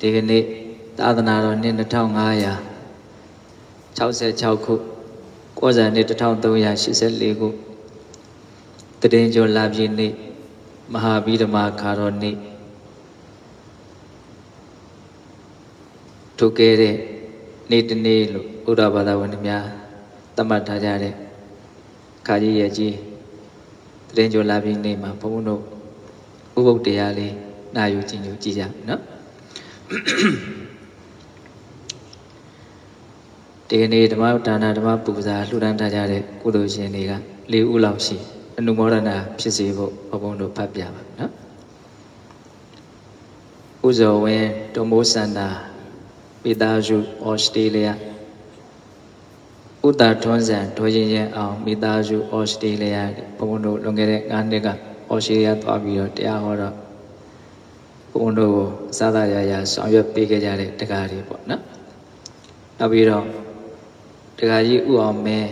ဒီကနေ့သာသနာတော်နှစ်2566ခုကောဇာနှစ်1384ခုတည်င်းကျော်လာပြည့်နေ့မဟာဗိဓမာခါတော်နေ့ထုတ်ခဲ့တဲ့နေ့တစ်နေ့လို့ဘုရားဘာသာဝင်များသတ်မှတ်ထားကြတဲ့ခါကြီးရဲ့ကြီးတည်င်းကျော်လာပြည့်နေ့မှာဘုန်းဘုန်းတို့ဥပုပ်တရားလေးနာယူကြည်ညိုကြည့်ကြနော် ဒီကနေ့ဓမ္မဒါနဓမ္မပူဇာလှူဒန်းထားကြတဲ့ကုသိုလ်ရှင်တွေက၄ဦးလောက်ရှိအနုမောဒနာဖြစ်စေဖို့ဘုံဘုံတို့ဖတ်ပြပါနော်ဥဇော်ဝင်းဒမိုးစန္ဒာပိသားစုဩစတြေးလျဥတာထွန်းစံဒေါ်ရင်ရင်အောင်မိသားစုဩစတြေးလျဘုံဘုံတို့လွန်ခဲ့တဲ့9နှစ်ကဩစတြေးလျသွားပြီးတော့တရားဟောတော့ ဘုံဘုံတို့ကိုစားသာရရဆောင်ရွက်ပေးခဲ့ကြတဲ့တရားတွေပေါ့နော်နောက်ပြီးတော့တရားကြီးဥအောင်မင်း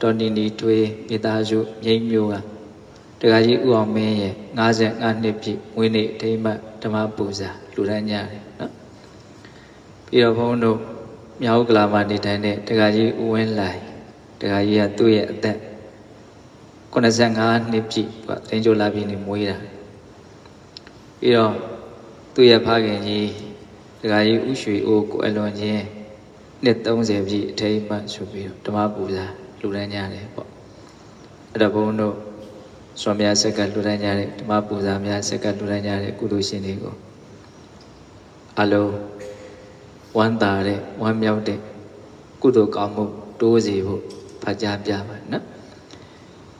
တော်နီနီထွေးမိသားစုမြိတ်မျိုးကတရားကြီးဥအောင်မင်းရဲ့55နှစ်ပြည့်ဝင်းနေ့ဒိမတ်ဓမ္မပူဇာလူရန်ညတယ်နော်ပြီးတော့ဘုန်းတို့မြောက်ကလာမှာနေထိုင်တဲ့တရားကြီးဥဝင်းလိုက်တရားကြီးကသူ့ရဲ့အသက်85နှစ်ပြည့်ကတင်ကြလာပြီးနေမွေးတာပြီးတော့ သူ့ရဲ့ဖခင်ကြီးတရားကြီးဥရွှေအိုးကိုအလွန်ချင်းနှစ်30ပြည့်အထိမ်းအမှတ်ဆိုပြီးတော့ဓမ္မပူဇာလူရန်ညတယ်ပေါ့အဲ့တော့ဘုန်းတို့ဆွမ်းများဆက်ကလူရန်ညတဲ့ဓမ္မပူဇာများဆက်ကလူရန်ညတဲ့ကုသိုလ်ရှင်တွေကိုအလုံးဝမ်းသာတဲ့ဝမ်းမြောက်တဲ့ကုသိုလ်ကောင်းမှုတိုးစေဖို့ဖတ်ကြားပြပါနော်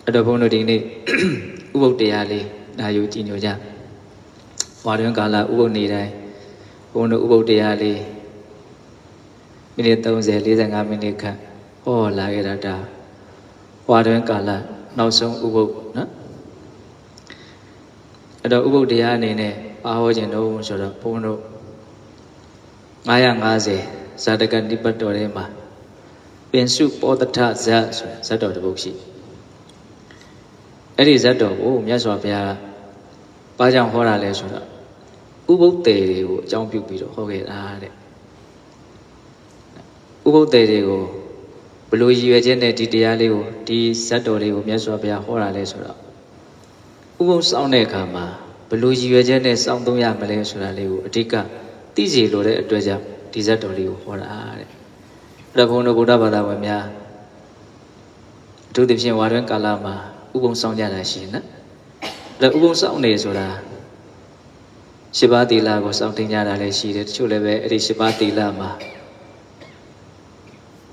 အဲ့တော့ဘုန်းတို့ဒီနေ့ဥပုပ်တရားလေးနာယူကြည်ညိုကြ ဝါတွင်ကာလဥပုပ်နေတိုင်းဘုန်းတို့ဥပုပ်တရားလေးမိနစ်30 45မိနစ်ခန့်ဟောလာခဲ့တာဒါဝါတွင်ကာလနောက်ဆုံးဥပုပ်နော်အဲ့တော့ဥပုပ်တရားအနေနဲ့ပါဟောခြင်းတော့ဆိုတော့ဘုန်းတို့950ဇာတကနိပတ်တော်ထဲမှာပင်စုပောတထဇတ်ဆိုဇတ်တော်တစ်ပုဒ်ရှိအဲ့ဒီဇတ်တော်ကိုမြတ်စွာဘုရားကဘာကြောင့်ဟောတာလဲဆိုတော့ ဥပုပ်တေတွေကိုအကြောင်းပြုပြီးတော့ဟောခဲ့တာတဲ့ဥပုပ်တေတွေကိုဘလို့ရည်ရွယ်ချက်နဲ့ဒီတရားလေးကိုဒီဇတ်တော်လေးကိုမြတ်စွာဘုရားဟောတာလဲဆိုတော့ဥပုပ်စောင့်တဲ့အခါမှာဘလို့ရည်ရွယ်ချက်နဲ့စောင့်သုံးရမလဲဆိုတာလေးကိုအဓိကသိစီလိုတဲ့အတွက်ကြောင့်ဒီဇတ်တော်လေးကိုဟောတာတဲ့အဲ့ဒါဘုန်းတော်ဗုဒ္ဓဘာသာဝင်များအထူးသဖြင့်ဝါတွင်ကာလမှာဥပုံစောင့်ကြတာရှိနော်အဲ့ဒါဥပုံစောင့်နေဆိုတာ ရှစ်ပါးသီလကိုစောင့်တင်ကြတာလည်းရှိတယ်တချို့လည်းပဲအဲ့ဒီရှစ်ပါးသီလမှာ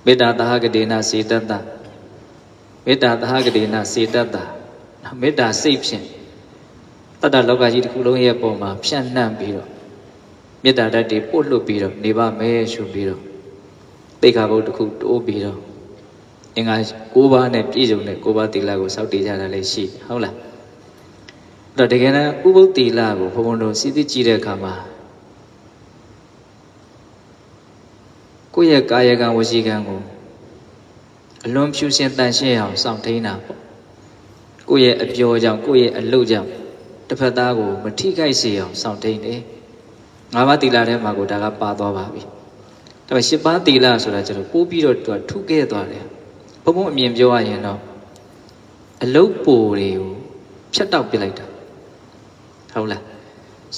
မေတ္တာသဟဂဒေနစေတတ္တမေတ္တာသဟဂဒေနစေတတ္တမေတ္တာစိတ်ဖြင့်တတ္တလောကကြီးတစ်ခုလုံးရဲ့ပုံမှာဖြန့်နှံ့ပြီးတော့မေတ္တာဓာတ်တွေပို့လွတ်ပြီးတော့နေပါမယ်ဆိုပြီးတော့သိက္ခာပုဒ်တစ်ခုတိုးပြီးတော့အင်္ဂါ၉ပါးနဲ့ပြည့်စုံတဲ့၉ပါးသီလကိုစောင့်တည်ကြတာလည်းရှိဟုတ်လားအဲ့ တော့တကယ်တမ်းဥပုသ်သီလကိုဘုံဘုံတို့စီးသိကြည့်တဲ့အခါမှာကိုယ့်ရဲ့ကာယကံဝစီကံကိုအလွန်ဖြူစင်တန်ရှင်းအောင်စောင့်ထိန်တာပေါ့ကိုယ့်ရဲ့အပျော်ကြောင့်ကိုယ့်ရဲ့အလုပ်ကြောင့်တစ်ဖက်သားကိုမထိခိုက်စေအောင်စောင့်ထိန်တယ်ငါးပါးသီလထဲမှာကိုဒါကပါသွားပါပြီဒါပေမဲ့ရှစ်ပါးသီလဆိုတာကျတော့ပိုးပြီးတော့သူကထုခဲ့သွားတယ်ဘုံဘုံအမြင်ပြောရရင်တော့အလုတ်ပိုတွေကိုဖြတ်တောက်ပစ်လိုက်တာ ဟုတ်လား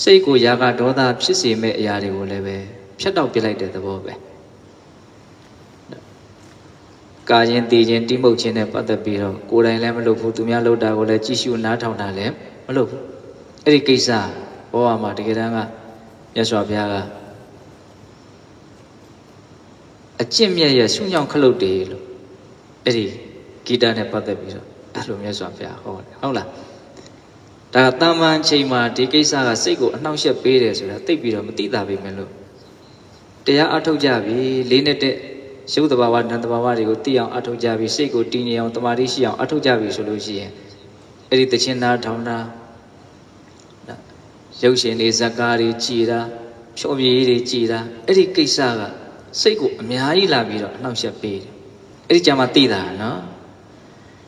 စိတ်ကိုຢာကဒေါသဖြစ်စေမဲ့အရာတွေကိုလည်းပဲဖြတ်တောက်ပစ်လိုက်တဲ့သဘောပဲကာရင်တည်ခြင်းတိမုတ်ခြင်းနဲ့ပတ်သက်ပြီးတော့ကိုယ်တိုင်လည်းမလုပ်ဘူးသူများလုပ်တာကိုလည်းကြည့်ရှုနားထောင်တာလည်းမလုပ်ဘူးအဲ့ဒီကိစ္စဘောဝမှာတကယ်တမ်းကမြတ်စွာဘုရားကအကျင့်မြတ်ရဲ့ဆုညောင်ခလုတ်တယ်လို့အဲ့ဒီဂီတနဲ့ပတ်သက်ပြီးတော့အဲ့လိုမြတ်စွာဘုရားဟောတယ်ဟုတ်လား ဒါကတာမန်ချိန်မှာဒီကိစ္စကစိတ်ကိုအနှောင့်အယှက်ပေးတယ်ဆိုတာသိပြီးတော့မသိတာပဲမလို့တရားအထုတ်ကြပြီလေးနဲ့တဲ့ရုပ်တဘာဝနံတဘာဝတွေကိုသိအောင်အထုတ်ကြပြီစိတ်ကိုတည်ငြိမ်အောင်တမာတိရှိအောင်အထုတ်ကြပြီဆိုလို့ရှိရင်အဲ့ဒီတခြင်းနာထောင်တာရုပ်ရှင်တွေဇာကားတွေကြည်တာဖြောပြေးတွေကြည်တာအဲ့ဒီကိစ္စကစိတ်ကိုအများကြီးလာပြီးတော့အနှောင့်အယှက်ပေးတယ်အဲ့ဒီကြမှာသိတာနော်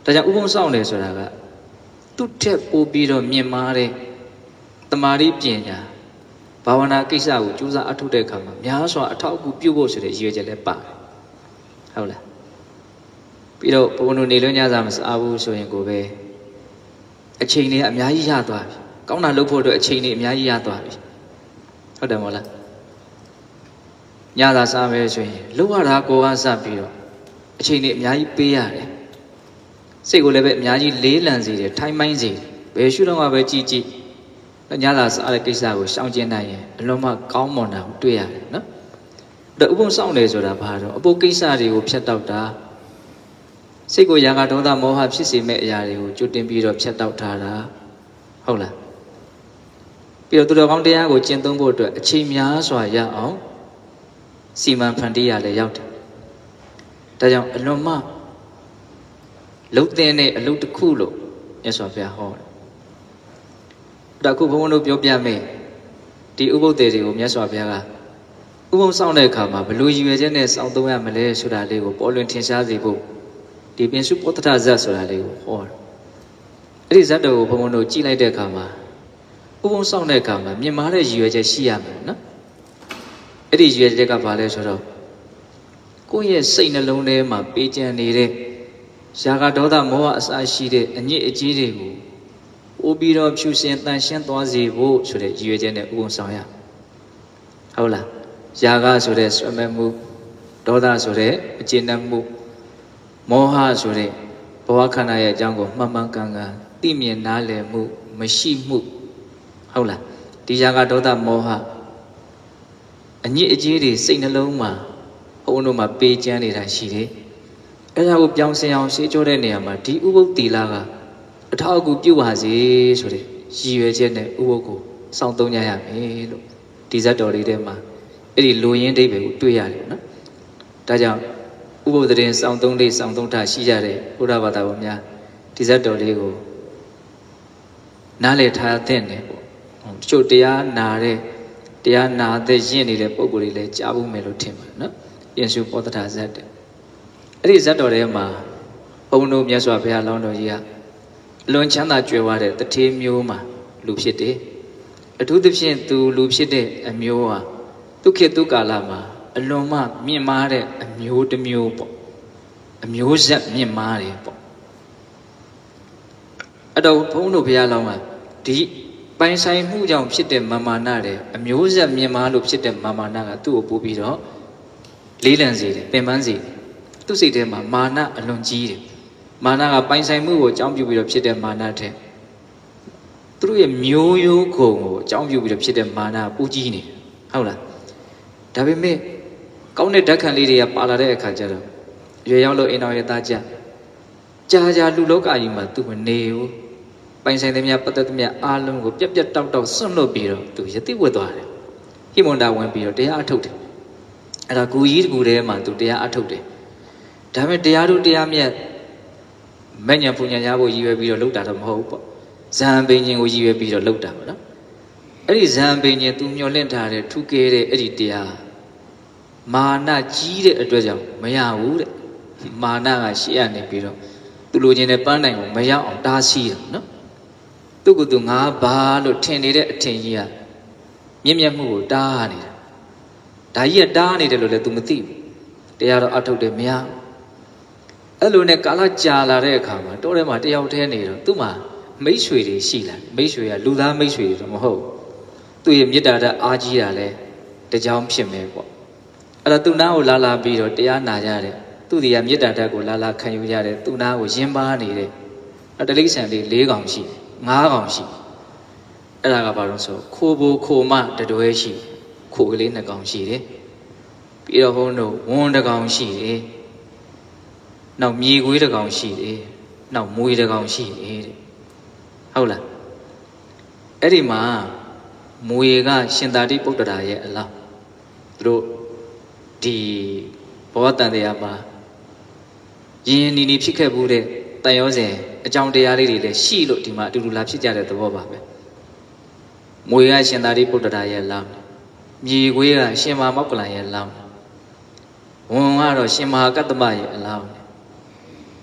ဒါကြောင့်ဥပုံဆောင်တယ်ဆိုတာက သူ့ထက်ပိုပြီးတော့မြင်မာတဲ့တမာရီပညာဘဘာဝနာကိစ္စကိုကြိုးစားအထုတ်တဲ့အခါမှာများစွာအထောက်အကူပြုဖို့ဆိုတဲ့ရည်ရွယ်ချက်လည်းပါတယ်ဟုတ်လားပြီးတော့ဘုံတို့နေလွညစာမစားဘူးဆိုရင်ကိုပဲအချိန်တွေအများကြီးရသွားပြီကောင်းတာလုပ်ဖို့အတွက်အချိန်တွေအများကြီးရသွားပြီဟုတ်တယ်မဟုတ်လားညစာစားမယ်ဆိုရင်လှုပ်ရတာကိုကစပြီးတော့အချိန်တွေအများကြီးပေးရတယ် စိတ်ကိုလည်းပဲအများကြီးလေးလံစေတယ်ထိုင်းမိုင်းစေတယ်ဘယ်ရှုတော့မှပဲကြည်ကြည်ညစာစားတဲ့ကိစ္စကိုရှောင်ကျဉ်နိုင်ရင်အလုံးမကောင်းမွန်တာကိုတွေ့ရတယ်နော်ဒါဥပုံဆောင်တယ်ဆိုတာဘာတော့အပုတ်ကိစ္စတွေကိုဖြတ်တောက်တာစိတ်ကိုရာဂဒေါသမောဟဖြစ်စေမဲ့အရာတွေကိုကြိုတင်ပြီးတော့ဖြတ်တောက်ထားတာဟုတ်လားပြီးတော့သူတော်ကောင်းတရားကိုကျင့်သုံးဖို့အတွက်အချိန်များစွာရအောင်စီမံဖန်တီးရလဲရောက်တယ်ဒါကြောင့်အလွန်မှ လှုပ်တဲ့အလုပ်တစ်ခုလို့မြတ်စွာဘုရားဟောတယ်ဒါခုဘုန်းဘုန်းတို့ပြောပြမယ်ဒီဥပုသ္တေတွေကိုမြတ်စွာဘုရားကဥပုံဆောင်တဲ့အခါမှာဘလို့ရည်ရွယ်ချက်နဲ့စောင့်သုံးရမလဲဆိုတာလေးကိုပေါ်လွင်ထင်ရှားစေဖို့ဒီပင်စုပောတ္တဇတ်ဆိုတာလေးကိုဟောတယ်အဲ့ဒီဇတ်တော်ကိုဘုန်းဘုန်းတို့ကြည့်လိုက်တဲ့အခါမှာဥပုံဆောင်တဲ့အခါမှာမြင်မာတဲ့ရည်ရွယ်ချက်ရှိရမယ်နော်အဲ့ဒီရည်ရွယ်ချက်ကဘာလဲဆိုတော့ကိုယ့်ရဲ့စိတ်နှလုံးထဲမှာပေးကြံနေတဲ့ ရာဂဒေါသမောဟအစရှိတဲ့အညစ်အကြေးတွေကိုပို့ပြီးတော့ဖြူစင်တန်ရှင်းသွားစေဖို့ဆိုတဲ့ရည်ရွယ်ချက်နဲ့ဥပုံဆောင်ရဟုတ်လားရာဂဆိုတဲ့ဆွဲမဲ့မှုဒေါသဆိုတဲ့အကျဉ်းနှံမှုမောဟဆိုတဲ့ဘဝခန္ဓာရဲ့အကြောင်းကိုမှန်မှန်ကန်ကန်သိမြင်နားလည်မှုမရှိမှုဟုတ်လားဒီရာဂဒေါသမောဟအညစ်အကြေးတွေစိတ်နှလုံးမှာဘုန်းတို့မှာပေးကျမ်းနေတာရှိတယ် အဲဒါကိုပြောင်းစင်အောင်ရှင်းကြောတဲ့နေရာမှာဒီဥပုပ်တီလာကအထောက်အကူပြုပါစေဆိုတဲ့ရည်ရွယ်ချက်နဲ့ဥပုပ်ကိုစောင့်သုံးကြရမယ်လို့ဒီဇတ်တော်လေးထဲမှာအဲ့ဒီလူရင်းအိဗယ်ကိုတွေ့ရတယ်နော်ဒါကြောင့်ဥပုပ်သတင်းစောင့်သုံးလေးစောင့်သုံးထားရှိကြတဲ့ဘုရားဘာသာဝင်များဒီဇတ်တော်လေးကိုနားလည်ထားတဲ့နဲ့ပေါ့တချို့တရားနာတဲ့တရားနာတဲ့ရင့်နေတဲ့ပုံကိုယ်တွေလည်းကြားဖို့မယ်လို့ထင်ပါတယ်နော်ပြင်စုပောတ္တဇတ်တဲ့ အဲ့ဒီဇတ်တော်ထဲမှာဘုန်းတို့မြတ်စွာဘုရားလောင်းတော်ကြီးကအလွန်ချမ်းသာကြွယ်ဝတဲ့တထေးမျိုးမှာလူဖြစ်တယ်အထူးသဖြင့်သူလူဖြစ်တဲ့အမျိုးဟာဒုက္ခဒုက္ကာလမှာအလွန်မှမြင့်မားတဲ့အမျိုးတစ်မျိုးပေါ့အမျိုးဆက်မြင့်မားတယ်ပေါ့အတော့ဘုန်းတို့ဘုရားလောင်းကဒီပိုင်ဆိုင်မှုကြောင့်ဖြစ်တဲ့မာမာနတဲ့အမျိုးဆက်မြင့်မားလို့ဖြစ်တဲ့မာမာနကသူ့ကိုပို့ပြီးတော့လေးလံစေတယ်ပင်ပန်းစေတယ် သူ့စိတ်ထဲမှာမာနအလွန်ကြီးတယ်မာနကပိုင်ဆိုင်မှုကိုအကြောင်းပြုပြီးတော့ဖြစ်တဲ့မာနတဲ့သူတို့ရဲ့မျိုးရိုးခုံကိုအကြောင်းပြုပြီးတော့ဖြစ်တဲ့မာနပူကြီးနေဟုတ်လားဒါပေမဲ့ကောင်းတဲ့ဓာတ်ခံလေးတွေကပါလာတဲ့အခါကျတော့ရွေရောက်လို့အိမ်တော်ရဲ့သားကြကြာကြာလူလောကကြီးမှာသူမနေဘူးပိုင်ဆိုင်သမျှပတ်သက်သမျှအားလုံးကိုပြက်ပြက်တောက်တောက်ဆွန့်လွတ်ပြီးတော့သူယတိဝတ်သွားတယ်ဟိမွန်တာဝင်ပြီးတော့တရားအထုတ်တယ်အဲ့ဒါဂူကြီးတကူထဲမှာသူတရားအထုတ်တယ် ဒါပေမဲ့တရားတို့တရားမြတ်မဲ့ညာပူညာရဖို့ရည်ရွယ်ပြီးတော့လှုပ်တာတော့မဟုတ်ဘူးပေါ့ဇံပင်ရှင်ကိုရည်ရွယ်ပြီးတော့လှုပ်တာပေါ့နော်အဲ့ဒီဇံပင်ရှင်သူမျောလင့်ထားတဲ့ထူးကဲတဲ့အဲ့ဒီတရားမာနကြီးတဲ့အတွက်ကြောင့်မရဘူးတဲ့မာနကရှေ့ရနေပြီးတော့သူလိုချင်တဲ့ပန်းတိုင်ကိုမရောက်အောင်တားဆီးတယ်နော်သူကသူငါဘာလို့ထင်နေတဲ့အထင်ကြီးကမြင့်မြတ်မှုကိုတားနေတာဒါကြီးကတားနေတယ်လို့လည်း तू မသိဘူးတရားတော့အထုတ်တယ်မရဘူး အဲ့လိုနဲ့ကာလကြာလာတဲ့အခါမှာတောထဲမှာတယောက်တည်းနေတော့သူ့မှာမိတ်ဆွေတွေရှိလာမိတ်ဆွေကလူသားမိတ်ဆွေတွေတော့မဟုတ်သူ့ရဲ့မေတ္တာဓာတ်အားကြီးတာလဲတကြောင်ဖြစ်မယ်ပေါ့အဲ့တော့သူ့နားကိုလာလာပြီးတော့တရားနာကြတယ်သူ့ဒီကမေတ္တာဓာတ်ကိုလာလာခံယူကြတယ်သူ့နားကိုယဉ်ပါနေတဲ့အဲ့တလိษံလေး၄កောင်ရှိ၅កောင်ရှိအဲ့ဒါကဘာလို့ဆိုခိုးဘိုးခိုမတတွဲရှိခိုးကလေး၂កောင်ရှိတယ်ပြီးတော့ဘုန်းတို့ဝန်းတကောင်ရှိတယ် နောက်မြေခွေးတကောင်ရှိတယ်နောက်မွေတကောင်ရှိတယ်တဲ့ဟုတ်လားအဲ့ဒီမှာမွေကရှင်သာတိပုတ္တရာရဲ့အလောင်းသူတို့ဒီဘောတန်တရားမှာယင်းနီနီဖြစ်ခဲ့ဘူးတဲ့တန်ရောစဉ်အကြောင်းတရားလေးတွေလည်းရှိလို့ဒီမှာအတူတူလာဖြစ်ကြတဲ့သဘောပါပဲမွေကရှင်သာတိပုတ္တရာရဲ့လောင်းမြေခွေးကရှင်မာမောက္ကလန်ရဲ့လောင်းဝန်ကတော့ရှင်မဟာကတ္တမရဲ့အလောင်း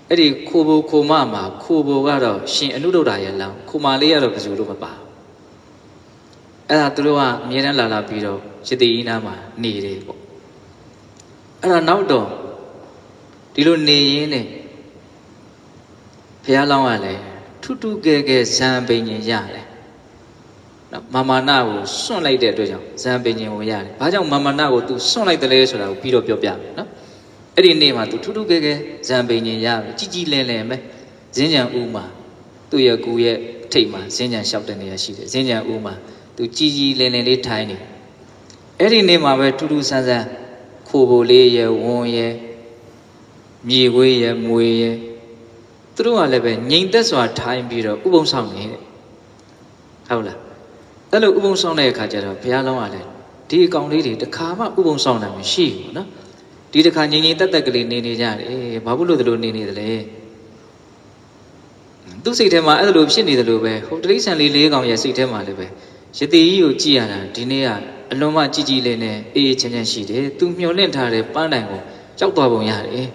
အဲ့ဒီခိုးဘိုခိုမမှာခိုးဘိုကတော့ရှင်အနုဒ္ဒရာရဲ့လောင်းခိုမာလေးကတော့ဘယ်သူလို့မပါအဲ့ဒါသူတို့ကအမြဲတမ်းလာလာပြီးတော့ရတိဤနာမှာနေတယ်ပေါ့အဲ့ဒါနောက်တော့ဒီလိုနေရင်းနဲ့ဘုရားလောင်းကလည်းထုထုကဲကဲဇံပိညင်ရတယ်နော်မာမာနကိုစွန့်လိုက်တဲ့အတွက်ကြောင့်ဇံပိညင်ကိုရတယ်ဘာကြောင့်မာမာနကို तू စွန့်လိုက်တယ်လဲဆိုတာကိုပြီးတော့ပြောပြမယ်နော် အဲ့ဒီနေ့မှာ तू ထုထုကဲကဲဇံပိညင်ရတယ်ကြီးကြီးလင်းလင်းပဲဇင်းကြံဥမှာသူ့ရဲ့ကူရဲ့ထိတ်မှာဇင်းကြံလျှောက်တဲ့နေရာရှိတယ်ဇင်းကြံဥမှာ तू ကြီးကြီးလင်းလင်းလေးထိုင်နေအဲ့ဒီနေ့မှာပဲထူးထူးဆန်းဆန်းခိုးဖို့လေးရဲ့ဝွန်ရဲ့မြေခွေးရဲ့မွေရဲ့သူတို့ကလည်းပဲငြိမ်သက်စွာထိုင်ပြီးတော့ဥပုံဆောင်နေတဲ့ဟုတ်လားအဲ့လိုဥပုံဆောင်တဲ့အခါကျတော့ဘုရားလုံးကလည်းဒီအကောင်လေးတွေတခါမှဥပုံဆောင်တာမရှိဘူးနော် ဒီတစ်ခါငြိမ်ငြိမ်သက်သက်ကလေးနေနေကြတယ်ဘာဖြစ်လို့ဒီလိုနေနေသလဲသူ့စိတ်ထဲမှာအဲ့လိုဖြစ်နေသလိုပဲဟိုတရိษံလေးလေးကောင်ရဲ့စိတ်ထဲမှာလည်းပဲရတိကြီးကိုကြည်ရတာဒီနေ့ကအလွန်မှကြည်ကြည်လေးနဲ့အေးအေးချမ်းချမ်းရှိတယ်သူမျောလင့်ထားတဲ့ပန်းတိုင်ကိုကြောက်သွားပုံရတယ်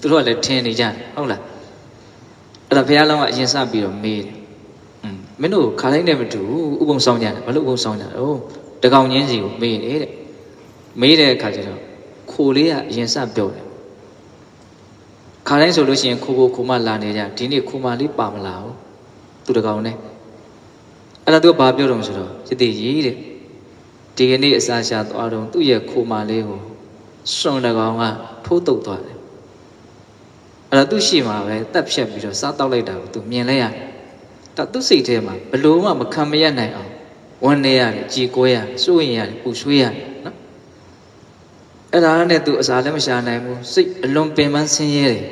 သူတို့ကလည်းထင်နေကြတယ်ဟုတ်လားအဲ့ဒါဘုရားလောင်းကအရင်စပြီးတော့မေးတယ်မင်းတို့ခါလိုက်နဲ့မတူဥပုံဆောင်ကြတယ်မလို့ဥပုံဆောင်ကြတယ်ဟုတ်တကောင်ချင်းစီကိုမေးတယ်တဲ့မေးတဲ့အခါကျတော့ ခိုလေးကအရင်စပြောတယ်ခါတိုင်းဆိုလို့ရှိရင်ခိုကိုခိုမလာနေကြဒီနေ့ခိုမလေးပါမလာဘူးသူတကောင်နဲ့အဲ့ဒါသူကဘာပြောတော့ဆိုတော့ရတိကြီးတဲ့ဒီကနေ့အစာရှာသွားတော့သူ့ရဲ့ခိုမလေးကိုစွန့်တကောင်ကထိုးတုတ်သွားတယ်အဲ့ဒါသူ့ရှိမှာပဲတက်ဖြတ်ပြီးတော့စားတောက်လိုက်တာကိုသူမြင်လိုက်ရတယ်ဒါသူ့စိတ်ထဲမှာဘလို့မှမခံမရနိုင်အောင်ဝန်းနေရတယ်ကြေကွဲရတယ်စိုးရင်ရတယ်ပူဆွေးရတယ်နော် အဲ့ဒါနဲ့သူအစာလည်းမရှာနိုင်ဘူးစိတ်အလွန်ပင်ပန်းဆင်းရဲတယ်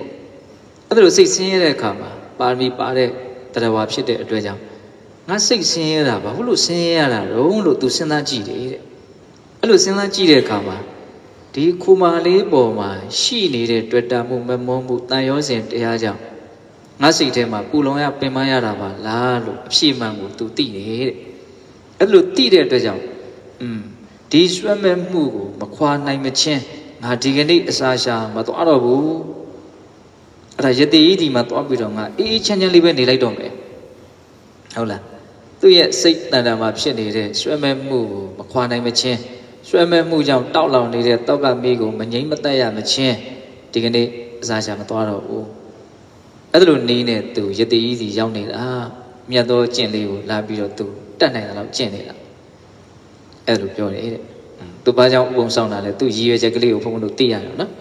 အဲ့ဒါလိုစိတ်ဆင်းရဲတဲ့အခါမှာပါရမီပါတဲ့တရားဝါဖြစ်တဲ့အတွက်ကြောင့်ငါစိတ်ဆင်းရဲတာဘာလို့ဆင်းရဲရတာတော့လို့သူစဉ်းစားကြည့်တယ်တဲ့အဲ့လိုစဉ်းစားကြည့်တဲ့အခါမှာဒီခူမာလေးပေါ်မှာရှိနေတဲ့တွေ့တာမှုမမုန်းမှုတန်ရောစဉ်တရားကြောင့်ငါစိတ်ထဲမှာပူလောင်ရပင်ပန်းရတာပါလားလို့အဖြစ်မှန်ကိုသူသိတယ်တဲ့အဲ့လိုသိတဲ့အတွက်ကြောင့်อืม ဒီဆွဲမဲ့မှုကိုမခွာနိုင်မချင်းငါဒီကနေ့အစာရှာမသွားတော့ဘူးအဲ့ဒါယတိဤဒီမှာသွားပြီးတော့ငါအေးအေးချမ်းချမ်းလေးပဲနေလိုက်တော့မယ်ဟုတ်လားသူ့ရဲ့စိတ်တန်တန်မှာဖြစ်နေတဲ့ဆွဲမဲ့မှုကိုမခွာနိုင်မချင်းဆွဲမဲ့မှုကြောင့်တောက်လောင်နေတဲ့တောက်ကမေးကိုမငိမ့်မသက်ရမချင်းဒီကနေ့အစာရှာမသွားတော့ဘူးအဲ့ဒါလိုနေနဲ့သူယတိဤစီရောက်နေတာမြတ်သောကျင့်လေးကိုလာပြီးတော့သူတတ်နိုင်တယ်လို့ကျင့်နေတာ အဲ့လိုပြောတယ်တဲ့သူဘာကြောင့်ဥပုံဆောင်တာလဲသူရည်ရွယ်ချက်ကလေးကိုဘုန်းဘုန်းတို့သိရအောင်နော်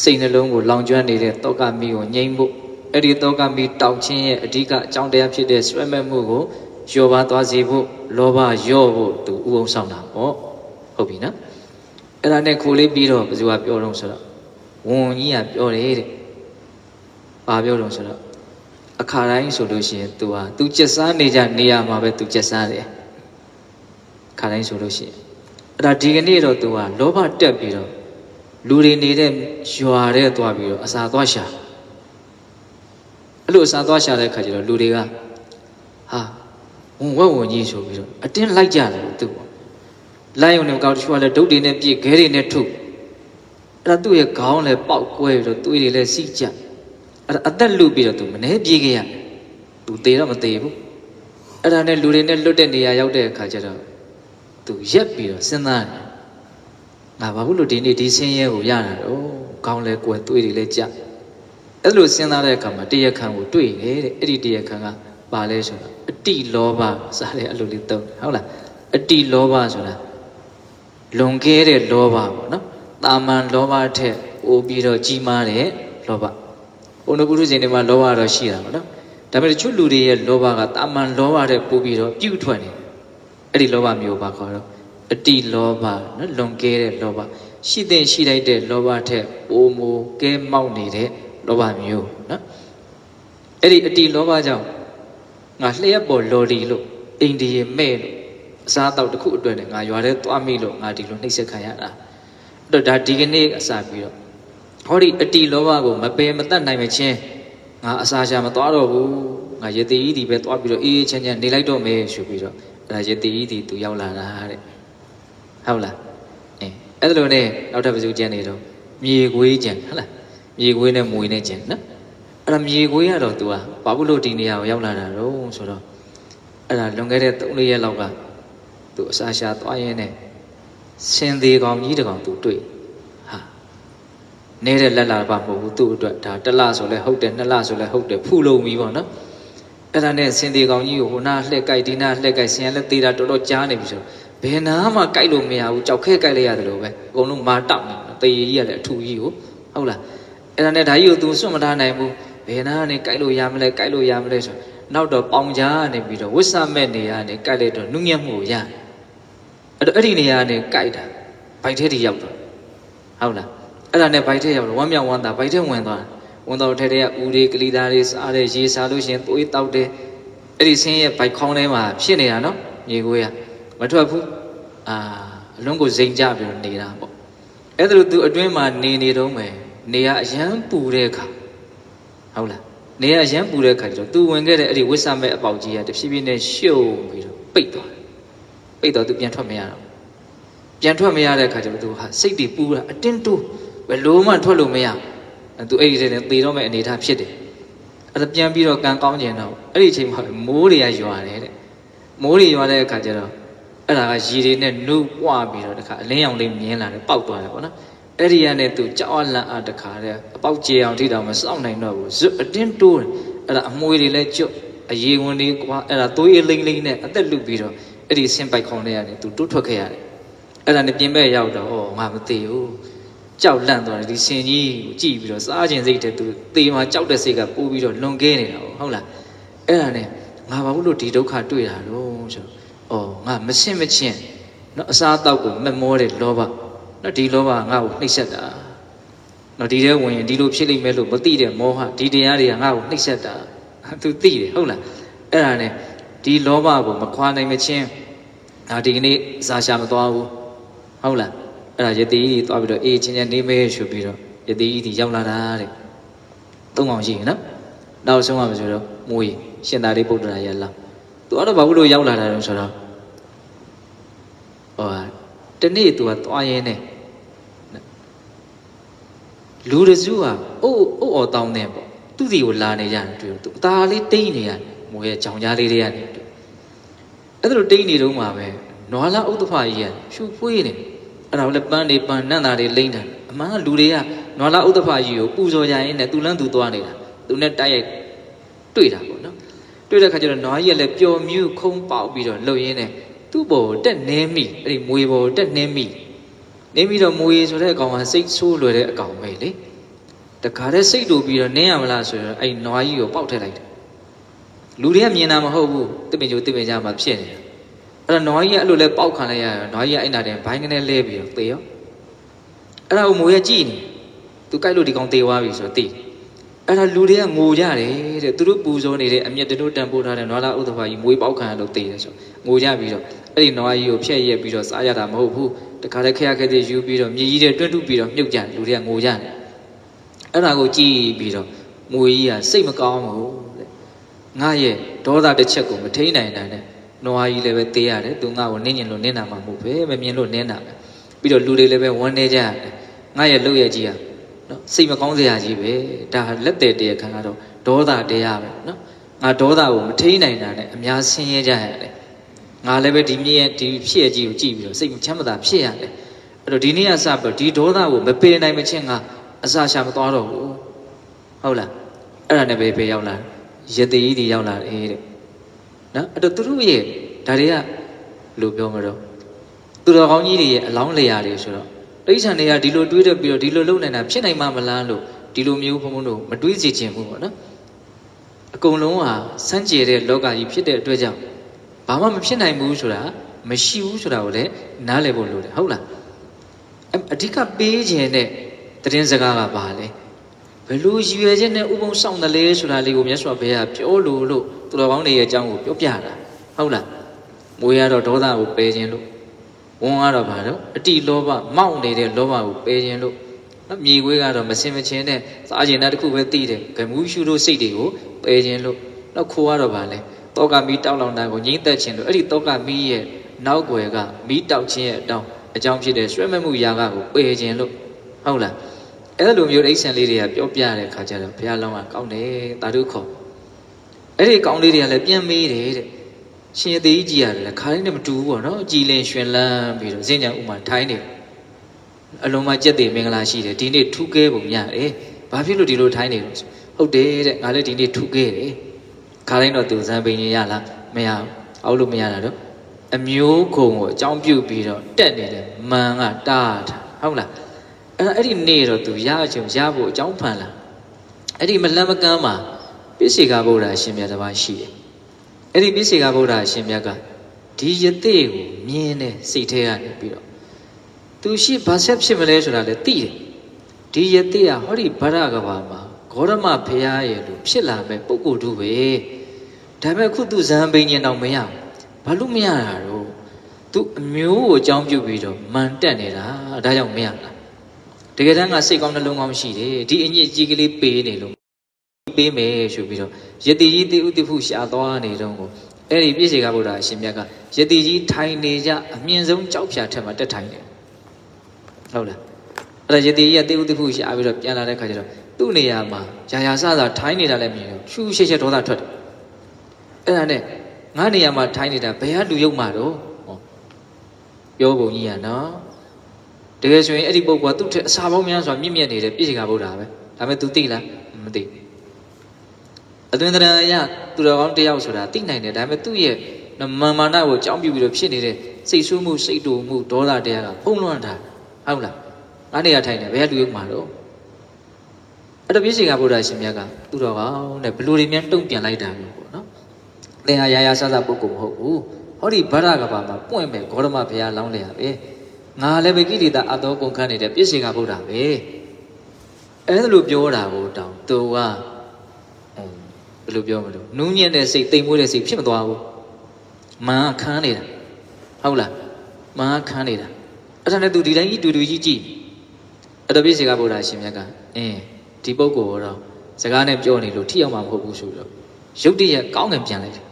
စိတ်နှလုံးကိုလောင်ကျွမ်းနေတဲ့တောကမီကိုငြိမ့်ဖို့အဲ့ဒီတောကမီတောက်ခြင်းရဲ့အဓိကအကြောင်းတရားဖြစ်တဲ့ဆွဲမဲ့မှုကိုလျော်ပါသွားစေဖို့လောဘရော့ဖို့သူဥပုံဆောင်တာပေါ့ဟုတ်ပြီနော်အဲ့ဒါနဲ့ခိုလေးပြီးတော့ဘယ်သူကပြောတော့ဆိုတော့ဝန်ကြီးကပြောတယ်တဲ့ဘာပြောတော့ဆိုတော့အခါတိုင်းဆိုလို့ရှိရင် तू ဟာ तू ကျက်စားနေကြနေရမှာပဲ तू ကျက်စားတယ် ခါတိုင်းဆိုလို့ရှိရင်အဲ့ဒါဒီကနေ့တော့ तू ဟာလောဘတက်ပြီးတော့လူတွေနေတဲ့ရွာတဲ့သွားပြီးတော့အစာသွားရှာအဲ့လိုအစာသွားရှာတဲ့ခါကျတော့လူတွေကဟာဝန်ဝက်ဝန်ကြီးဆိုပြီးတော့အတင်းလိုက်ကြတယ်သူ့ပေါ့လိုက်ုံနဲ့ကောက်တချို့ကလည်းဒုတ်တွေနဲ့ပြည့်ခဲတွေနဲ့ထုတ်အဲ့ဒါသူ့ရဲ့ခေါင်းလည်းပေါက်ကွဲပြီးတော့သွေးတွေလည်းစီးကြအဲ့ဒါအသက်လူပြီးတော့သူမနှဲပြေးခဲ့ရတယ်သူသေတော့မသေဘူးအဲ့ဒါနဲ့လူတွေနဲ့လွတ်တဲ့နေရာရောက်တဲ့အခါကျတော့ သူရက်ပြီးတော့စဉ်းစားတယ်ငါဘာဖြစ်လို့ဒီနေ့ဒီဆင်းရဲကိုရတာတော့ခေါင်းလည်းကွယ်သွေးတွေလည်းကြအဲ့လိုစဉ်းစားတဲ့အခါမှာတရားခံကိုတွေ့တယ်တဲ့အဲ့ဒီတရားခံကပါလဲဆိုတာအတိလောဘစားတယ်အဲ့လိုလေးသုံးဟုတ်လားအတိလောဘဆိုတာလွန်ကဲတဲ့လောဘပေါ့နော်တာမန်လောဘထက်ပိုပြီးတော့ကြီးမားတဲ့လောဘဘုန်းတော်ပုရုဇဉ်တွေမှာလောဘတော့ရှိတာပေါ့နော်ဒါပေမဲ့တချို့လူတွေရဲ့လောဘကတာမန်လောဘတဲ့ပိုပြီးတော့ပြုတ်ထွက်နေတယ် အဲ့ဒီလောဘမျိုးပါခေါ်တော့အတိလောဘနော်လွန်ကဲတဲ့လောဘရှိတဲ့ရှိလိုက်တဲ့လောဘထက်ပိုမိုကဲမောက်နေတဲ့လောဘမျိုးနော်အဲ့ဒီအတိလောဘကြောင့်ငါလျှက်ပေါ်လော်ဒီလို့အိန္ဒိယမဲ့လို့အစားအသောက်တစ်ခုအတွက်နဲ့ငါရွာထဲသွားမိလို့ငါဒီလိုနှိပ်စက်ခံရတာအဲ့တော့ဒါဒီကနေ့အစားပြီးတော့ဟောဒီအတိလောဘကိုမပယ်မတတ်နိုင်မချင်းငါအစာရှာမသွားတော့ဘူးငါယတိဤဒီပဲသွားပြီးတော့အေးအေးချမ်းချမ်းနေလိုက်တော့မယ်ဆိုပြီးတော့အဲ့ ဒါယတိဤဒီသူရောက်လာတာတဲ့ဟုတ်လားအဲအဲ့လိုနဲ့နောက်ထပ်ဘယ်သူကျန်နေတော့မြေခွေးကျန်ဟုတ်လားမြေခွေးနဲ့မွေနဲ့ကျန်နော်အဲ့ဒါမြေခွေးကတော့ तू อ่ะဘာဘူးလို့ဒီနေရာကိုရောက်လာတာတော့ဆိုတော့အဲ့ဒါလွန်ခဲ့တဲ့3-4ရက်လောက်က သူအစာရှာသွားရင်းနဲ့စင်သေးကောင်ကြီးတကောင်သူတွေ့ဟာနေတဲ့လက်လာပါမဟုတ်ဘူးသူ့အတွက်ဒါတစ်လဆိုလဲဟုတ်တယ်နှစ်လဆိုလဲဟုတ်တယ်ဖူလုံပြီပေါ့နော် အဲ့ဒါနဲ့စင်သေးကောင်ကြီးကိုဟိုနာလှက်ကြိုက်ဒီနာလှက်ကြိုက်ဆင်ရလက်သေးတာတော်တော်ကြားနေပြီဆိုဘယ်နာမှကြိုက်လို့မရဘူးကြောက်ခဲကြိုက်လိုက်ရတယ်လို့ပဲအကုန်လုံးမာတောက်နေတေးကြီးရတဲ့အထူကြီးကိုဟုတ်လားအဲ့ဒါနဲ့ဒါကြီးကို तू စွန့်မထားနိုင်ဘူးဘယ်နာကနေကြိုက်လို့ရမလဲကြိုက်လို့ရမလဲဆိုနောက်တော့ပေါင်ကြားနေပြီးတော့ဝိဆမဲ့နေရနေကြိုက်လိုက်တော့နုညံ့မှုကိုရအဲ့တော့အဲ့ဒီနေရာကနေကြိုက်တာဘိုက်ထဲထိရောက်တော့ဟုတ်လားအဲ့ဒါနဲ့ဘိုက်ထဲရောက်တော့ဝမ်းမြောက်ဝမ်းသာဘိုက်ထဲဝင်သွား ဝင်တော့ထဲထဲကဦးတွေကလီသားတွေစားတယ်ရေစားလို့ရှိရင်သွေးတောက်တယ်အဲ့ဒီဆင်းရဲ့ဘိုက်ခေါင်းထဲမှာဖြစ်နေတာနော်မြေကိုရမထွက်ဘူးအာအလုံးကိုစိန်ကြပြီးတော့နေတာပေါ့အဲ့ဒါလို့သူအတွင်းမှာနေနေတော့မယ်နေရအရန်ပူတဲ့အခါဟုတ်လားနေရအရန်ပူတဲ့အခါကျတော့သူဝင်ခဲ့တဲ့အဲ့ဒီဝိဆမဲ့အပေါက်ကြီးကတဖြည်းဖြည်းနဲ့ရှုပ်ပြီးတော့ပိတ်သွားတယ်ပိတ်တော့သူပြန်ထွက်မရတော့ပြန်ထွက်မရတဲ့အခါကျတော့သူဟာစိတ်တွေပူတာအတင်းတိုးဘယ်လိုမှထွက်လို့မရ သူအဲ့ဒီတည်းနဲ့သေတော့မဲ့အနေထားဖြစ်တယ်အဲ့ဒါပြန်ပြီးတော့ကံကောင်းကျင်တော့အဲ့ဒီအချိန်မှာမိုးတွေကရွာတယ်တဲ့မိုးတွေရွာတဲ့အခါကျတော့အဲ့ဒါကရေတွေနဲ့နှုတ်ပွားပြီးတော့တခါအလင်းရောင်လေးမြင်လာတယ်ပေါက်သွားတယ်ပေါ့နော်အဲ့ဒီကနေသူကြောက်အလန့်အတခါတဲ့အပေါက်ကျေအောင်ထိတောင်မစောင့်နိုင်တော့ဘူးဇွတ်အတင်းတိုးတယ်အဲ့ဒါအမွေတွေလည်းကျွတ်အရေဝင်တွေကွာအဲ့ဒါသွေးအလိမ့်လိမ့်နဲ့အသက်လုပြီးတော့အဲ့ဒီဆင်းပိုက်ခေါင်းထဲကနေသူတိုးထွက်ခဲ့ရတယ်အဲ့ဒါနဲ့ပြင်မဲ့ရောက်တော့ဩငါမသိဘူး ကြောက်လန့်သွားတယ်ဒီဆင်ကြီးကိုကြည့်ပြီးတော့စားခြင်းစိတ်တဲ့သူသေမှာကြောက်တဲ့စိတ်ကပိုးပြီးတော့လွန်ကဲနေတာဟုတ်လားအဲ့ဒါနဲ့ငါဘာလို့ဒီဒုက္ခတွေ့တာတော့ဆိုတော့ဩငါမရှင်းမချင်းနော်အစားအသောက်ကိုမမောတဲ့လောဘနော်ဒီလောဘငါ့ကိုနှိပ်စက်တာနော်ဒီထဲဝင်ရင်ဒီလိုဖြစ်လိမ့်မယ်လို့မသိတဲ့မောဟဒီတရားတွေကငါ့ကိုနှိပ်စက်တာသူသိတယ်ဟုတ်လားအဲ့ဒါနဲ့ဒီလောဘကိုမခွာနိုင်မချင်းဒါဒီကနေ့စာရှာမသွားဘူးဟုတ်လား အဲ့ဒါယတိကြီးသွားပြီးတော့အေးချင်းချင်းနေမဲရှုပြီးတော့ယတိကြီးဒီရောက်လာတာတဲ့သုံးအောင်ရှိရင်နော်နောက်ဆုံးမှဆိုတော့မွေရှင်သာရိပုတ္တရာရဲ့လာသူအဲ့တော့ဘာလို့ရောက်လာတာလဲဆိုတော့ဟောတနေ့သူကသွားရင်းနဲ့လူတစုဟာအိုးအိုးအော်တောင်းတယ်ပေါ့သူ့စီကိုလာနေကြတယ်တွေ့သူအသာလေးတိတ်နေရတယ်မွေရဲ့ကြောင်ကြားလေးတွေကနေတွေ့အဲ့ဒါလိုတိတ်နေတော့မှပဲနွားလာဥဒ္ဒဖကြီးကရှူဖွေးနေ အဲ့ဒါကိုလည်းပန်းနေပန်းနတ်သားတွေလိမ့်တာအမှန်ကလူတွေကနွားလာဥဒ္ဒဖကြီးကိုပူဇော်ကြရင်နဲ့သူလန်းသူသွားနေတာသူနဲ့တိုက်ရိုက်တွေ့တာပေါ့နော်တွေ့တဲ့ခါကျတော့နွားကြီးကလည်းပျော်မြူးခုံပေါက်ပြီးတော့လှုပ်ရင်းနဲ့သူ့ဘော်တက်နေမိအဲ့ဒီမွေဘော်တက်နေမိနေပြီးတော့မွေဆိုတဲ့အကောင်ကစိတ်ဆိုးလွယ်တဲ့အကောင်ပဲလေတခါတည်းစိတ်တူပြီးတော့နင်းရမလားဆိုတော့အဲ့နွားကြီးကိုပေါက်ထည့်လိုက်တယ်လူတွေကမြင်တာမဟုတ်ဘူးတစ်ပင်ကျိုတစ်ပင်ကြားမှာဖြစ်နေတာ အဲ့တော့နွားကြီးကအဲ့လိုလဲပေါက်ခံလိုက်ရတော့နွားကြီးကအဲ့နာတဲ့ဘိုင်းကနေလဲပြီးတော့သေရောအဲ့ဒါကိုမွေရကြည့်နေသူကြိုက်လို့ဒီကောင်သေသွားပြီဆိုတော့သေအဲ့ဒါလူတွေကငိုကြတယ်တဲ့သူတို့ပူဇော်နေတဲ့အမျက်တို့တန်ဖိုးထားတဲ့နွားလာဥဒ္ဓဘာကြီးမွေးပေါက်ခံရလို့သေတယ်ဆိုငိုကြပြီးတော့အဲ့ဒီနွားကြီးကိုဖျက်ရက်ပြီးတော့စားရတာမဟုတ်ဘူးတခါတည်းခရခက်တဲ့ယူပြီးတော့မြေကြီးတွေတွန့်တုပြီးတော့မြုပ်ကြတယ်လူတွေကငိုကြတယ်အဲ့ဒါကိုကြည့်ပြီးတော့မွေကြီးကစိတ်မကောင်းဘူးတဲ့ငါရဲ့ဒေါသတစ်ချက်ကိုမထိန်နိုင်နိုင်နဲ့ နွားကြီးလည်းပဲတေးရတယ်သူငါ့ကိုနင်းညင်လို့နင်းတာမှမဟုတ်ပဲမမြင်လို့နင်းတာပဲပြီးတော့လူတွေလည်းပဲဝန်းနေကြရတယ်ငါရဲ့လုပ်ရကြီးကနော်စိတ်မကောင်းစရာကြီးပဲဒါလက်တဲ့တရားခံကတော့ဒေါသတရားပဲနော်ငါဒေါသကိုမထိန်နိုင်တာနဲ့အများဆင်းရဲကြရတယ်ငါလည်းပဲဒီမြင့်ဒီဖြစ်ရကြီးကိုကြည့်ပြီးတော့စိတ်မချမ်းသာဖြစ်ရတယ်အဲ့တော့ဒီနေ့ကစပြီးဒီဒေါသကိုမပယ်နိုင်မချင်းငါအစာရှာမသွားတော့ဘူးဟုတ်လားအဲ့ဒါနဲ့ပဲပဲရောက်လာရတေကြီးတွေရောက်လာတယ်တဲ့ နော်အဲ့တော့သူတို့ရဲ့ဒါတွေကလို့ပြောမလို့သူတော်ကောင်းကြီးတွေရဲ့အလောင်းလျာတွေဆိုတော့တိဋ္ဌာန်တွေကဒီလိုတွေးတတ်ပြီးတော့ဒီလိုလုပ်နေတာဖြစ်နိုင်မှာမလားလို့ဒီလိုမျိုးဘုံဘုံတို့မတွေးစီခြင်းဘူးပေါ့နော်အကုန်လုံးဟာစမ်းကြယ်တဲ့လောကကြီးဖြစ်တဲ့အတွက်ကြောင့်ဘာမှမဖြစ်နိုင်ဘူးဆိုတာမရှိဘူးဆိုတာကိုလည်းနားလည်ဖို့လိုတယ်ဟုတ်လားအဓိကပေးခြင်းတဲ့သတင်းစကားကဘာလဲ ဘယ်လိုရည်ရွယ်ချက်နဲ့ဥပုံဆောင်တယ်လဲဆိုတာလေးကိုမြတ်စွာဘုရားပြောလို့လို့သူတော်ကောင်းတွေရဲ့အကြောင်းကိုပြောပြတာဟုတ်လားမွေရတော့ဒေါသကိုပယ်ခြင်းလို့ဝန်ကတော့ဘာလို့အတိလောဘမောက်နေတဲ့လောဘကိုပယ်ခြင်းလို့နော်မြေခွေးကတော့မစင်မချင်းနဲ့စားကျင်တဲ့တစ်ခုပဲသိတယ်ဂမူးရှုလို့စိတ်တွေကိုပယ်ခြင်းလို့နောက်ခိုးကတော့ဘာလဲတောကမီးတောက်လောင်တာကိုငြိမ့်သက်ခြင်းလို့အဲ့ဒီတောကမီးရဲ့နောက်ွယ်ကမီးတောက်ခြင်းရဲ့အတောင်အကြောင်းဖြစ်တဲ့ဆွဲမဲ့မှုရာဂကိုပယ်ခြင်းလို့ဟုတ်လား အဲ့လိုမျိုးအိဆန်လေးတွေကပြောပြတဲ့ခါကျတော့ဘုရားလောင်းကကောင်းတယ်တာတို့ခေါ်အဲ့ဒီကောင်းလေးတွေကလည်းပြန်မေးတယ်တဲ့ရှင်ရသေးကြီးရတယ်ခါလေးနဲ့မတူဘူးပေါ့နော်ကြည်လင်ရွှင်လန်းပြီးတော့ဇင်းညာဥမာထိုင်းနေအလုံးမကြက်တည်မင်္ဂလာရှိတယ်ဒီနေ့ထူးကဲပုံရတယ်ဘာဖြစ်လို့ဒီလိုထိုင်းနေလို့ဟုတ်တယ်တဲ့ငါလည်းဒီနေ့ထူးကဲတယ်ခါတိုင်းတော့သူဇံပင်ရင်ရလားမရဘူးအောက်လို့မရတာတော့အမျိုးခုံကိုအကြောင်းပြုပြီးတော့တက်နေတယ်မန်ကတားတာဟုတ်လား အဲ့အဲ့ဒီနေ့တော့သူရချင်ရဖို့အကြောင်းဖန်လာအဲ့ဒီမလန့်မကမ်းမှာပိစိကဗုဒ္ဓရှင်မြတ်တစ်ပါးရှိတယ်အဲ့ဒီပိစိကဗုဒ္ဓရှင်မြတ်ကဒီယသိကိုမြင်တဲ့စိတ်ထဲကနေပြီးတော့သူရှိဘာဆက်ဖြစ်မလဲဆိုတာလည်းသိတယ်ဒီယသိကဟောဒီဗရကဘာမှာဂေါရမဖရာရဲ့လူဖြစ်လာမဲ့ပုဂ္ဂိုလ်တို့ပဲဒါပေမဲ့ခုသူဇံပိန်ရင်တော့မရဘူးဘာလို့မရတာတော့သူအမျိုးကိုအကြောင်းပြုပြီးတော့မန်တက်နေတာဒါကြောင့်မရတာ တကယ်တမ်းကစိတ်ကောင်းနှလုံးကောင်းရှိတယ်ဒီအညစ်အကြေးကလေးပေးနေလို့ပေးမယ်ဆိုပြီးတော့ယတိကြီးတိဥတိဖုရှာသွားနေတော့ကိုအဲ့ဒီပြည့်စေကဗုဒ္ဓအရှင်မြတ်ကယတိကြီးထိုင်နေကြအမြင့်ဆုံးကြောက်ဖြာထက်မှာတက်ထိုင်တယ်ဟုတ်လားအဲ့ဒါယတိကြီးကတိဥတိဖုရှာပြီးတော့ပြန်လာတဲ့ခါကျတော့သူ့နေရာမှာယာယာဆဆထိုင်နေတာလည်းမြင်တော့ရှူးရှက်ရှက်ဒေါသထွက်တယ်အဲ့ဒါနဲ့ငါနေရာမှာထိုင်နေတာဘယ်ဟာလူယုံမှာတော့ဟောပြောပုံကြီးရနော် တကယ်ဆိုရင်အဲ့ဒီပုဂ္ဂိုလ်ကသူ့ထက်အစာပေါင်းများစွာမြင့်မြတ်နေတဲ့ပြည့်စေကဗုဒ္ဓပဲဒါပေမဲ့ तू သိလားမသိအသွင်တရံအရသူတော်ကောင်းတယောက်ဆိုတာသိနိုင်တယ်ဒါပေမဲ့သူ့ရဲ့မာမာနကိုအကြောင်းပြုပြီးတော့ဖြစ်နေတဲ့စိတ်ဆိုးမှုစိတ်တူမှုဒေါသတရားကဖုံးလွှမ်းတာဟုတ်လားငါနေရာထိုင်နေဘယ်ကလူယုံမှာတော့အဲ့တော့ပြည့်စေကဗုဒ္ဓရှင်မြတ်ကသူတော်ကောင်းတဲ့ဘလူတွေမြန်တုံ့ပြန်လိုက်တာမျိုးပေါ့နော်သင်ဟာရာရာဆဆပုဂ္ဂိုလ်မဟုတ်ဘူးဟောဒီဗရကဘာမှာပွင့်မဲ့ဂေါရမဘုရားလောင်းလျာပဲ ငါလည်းပဲကိလေသာအတော်ကုန်ခန့်နေတဲ့ပြည့်စေကဗုဒ္ဓပဲအဲ့ဒါလိုပြောတာကိုတောင်သူကဘယ်လိုပြောမလို့နူးညံ့တဲ့စိတ်တိမ်မွေးတဲ့စိတ်ဖြစ်မသွားဘူးမာခန်းနေတာဟုတ်လားမာခန်းနေတာအဲ့ဒါနဲ့သူဒီတိုင်းကြီးတူတူကြီးကြည့်အဲ့တော့ပြည့်စေကဗုဒ္ဓရှင်မြတ်ကအင်းဒီပုဂ္ဂိုလ်တော့စကားနဲ့ပြောနေလို့ထိရောက်မှာမဟုတ်ဘူးဆိုတော့ရုတ်တရက်ကောင်းငင်ပြန်လိုက်တယ်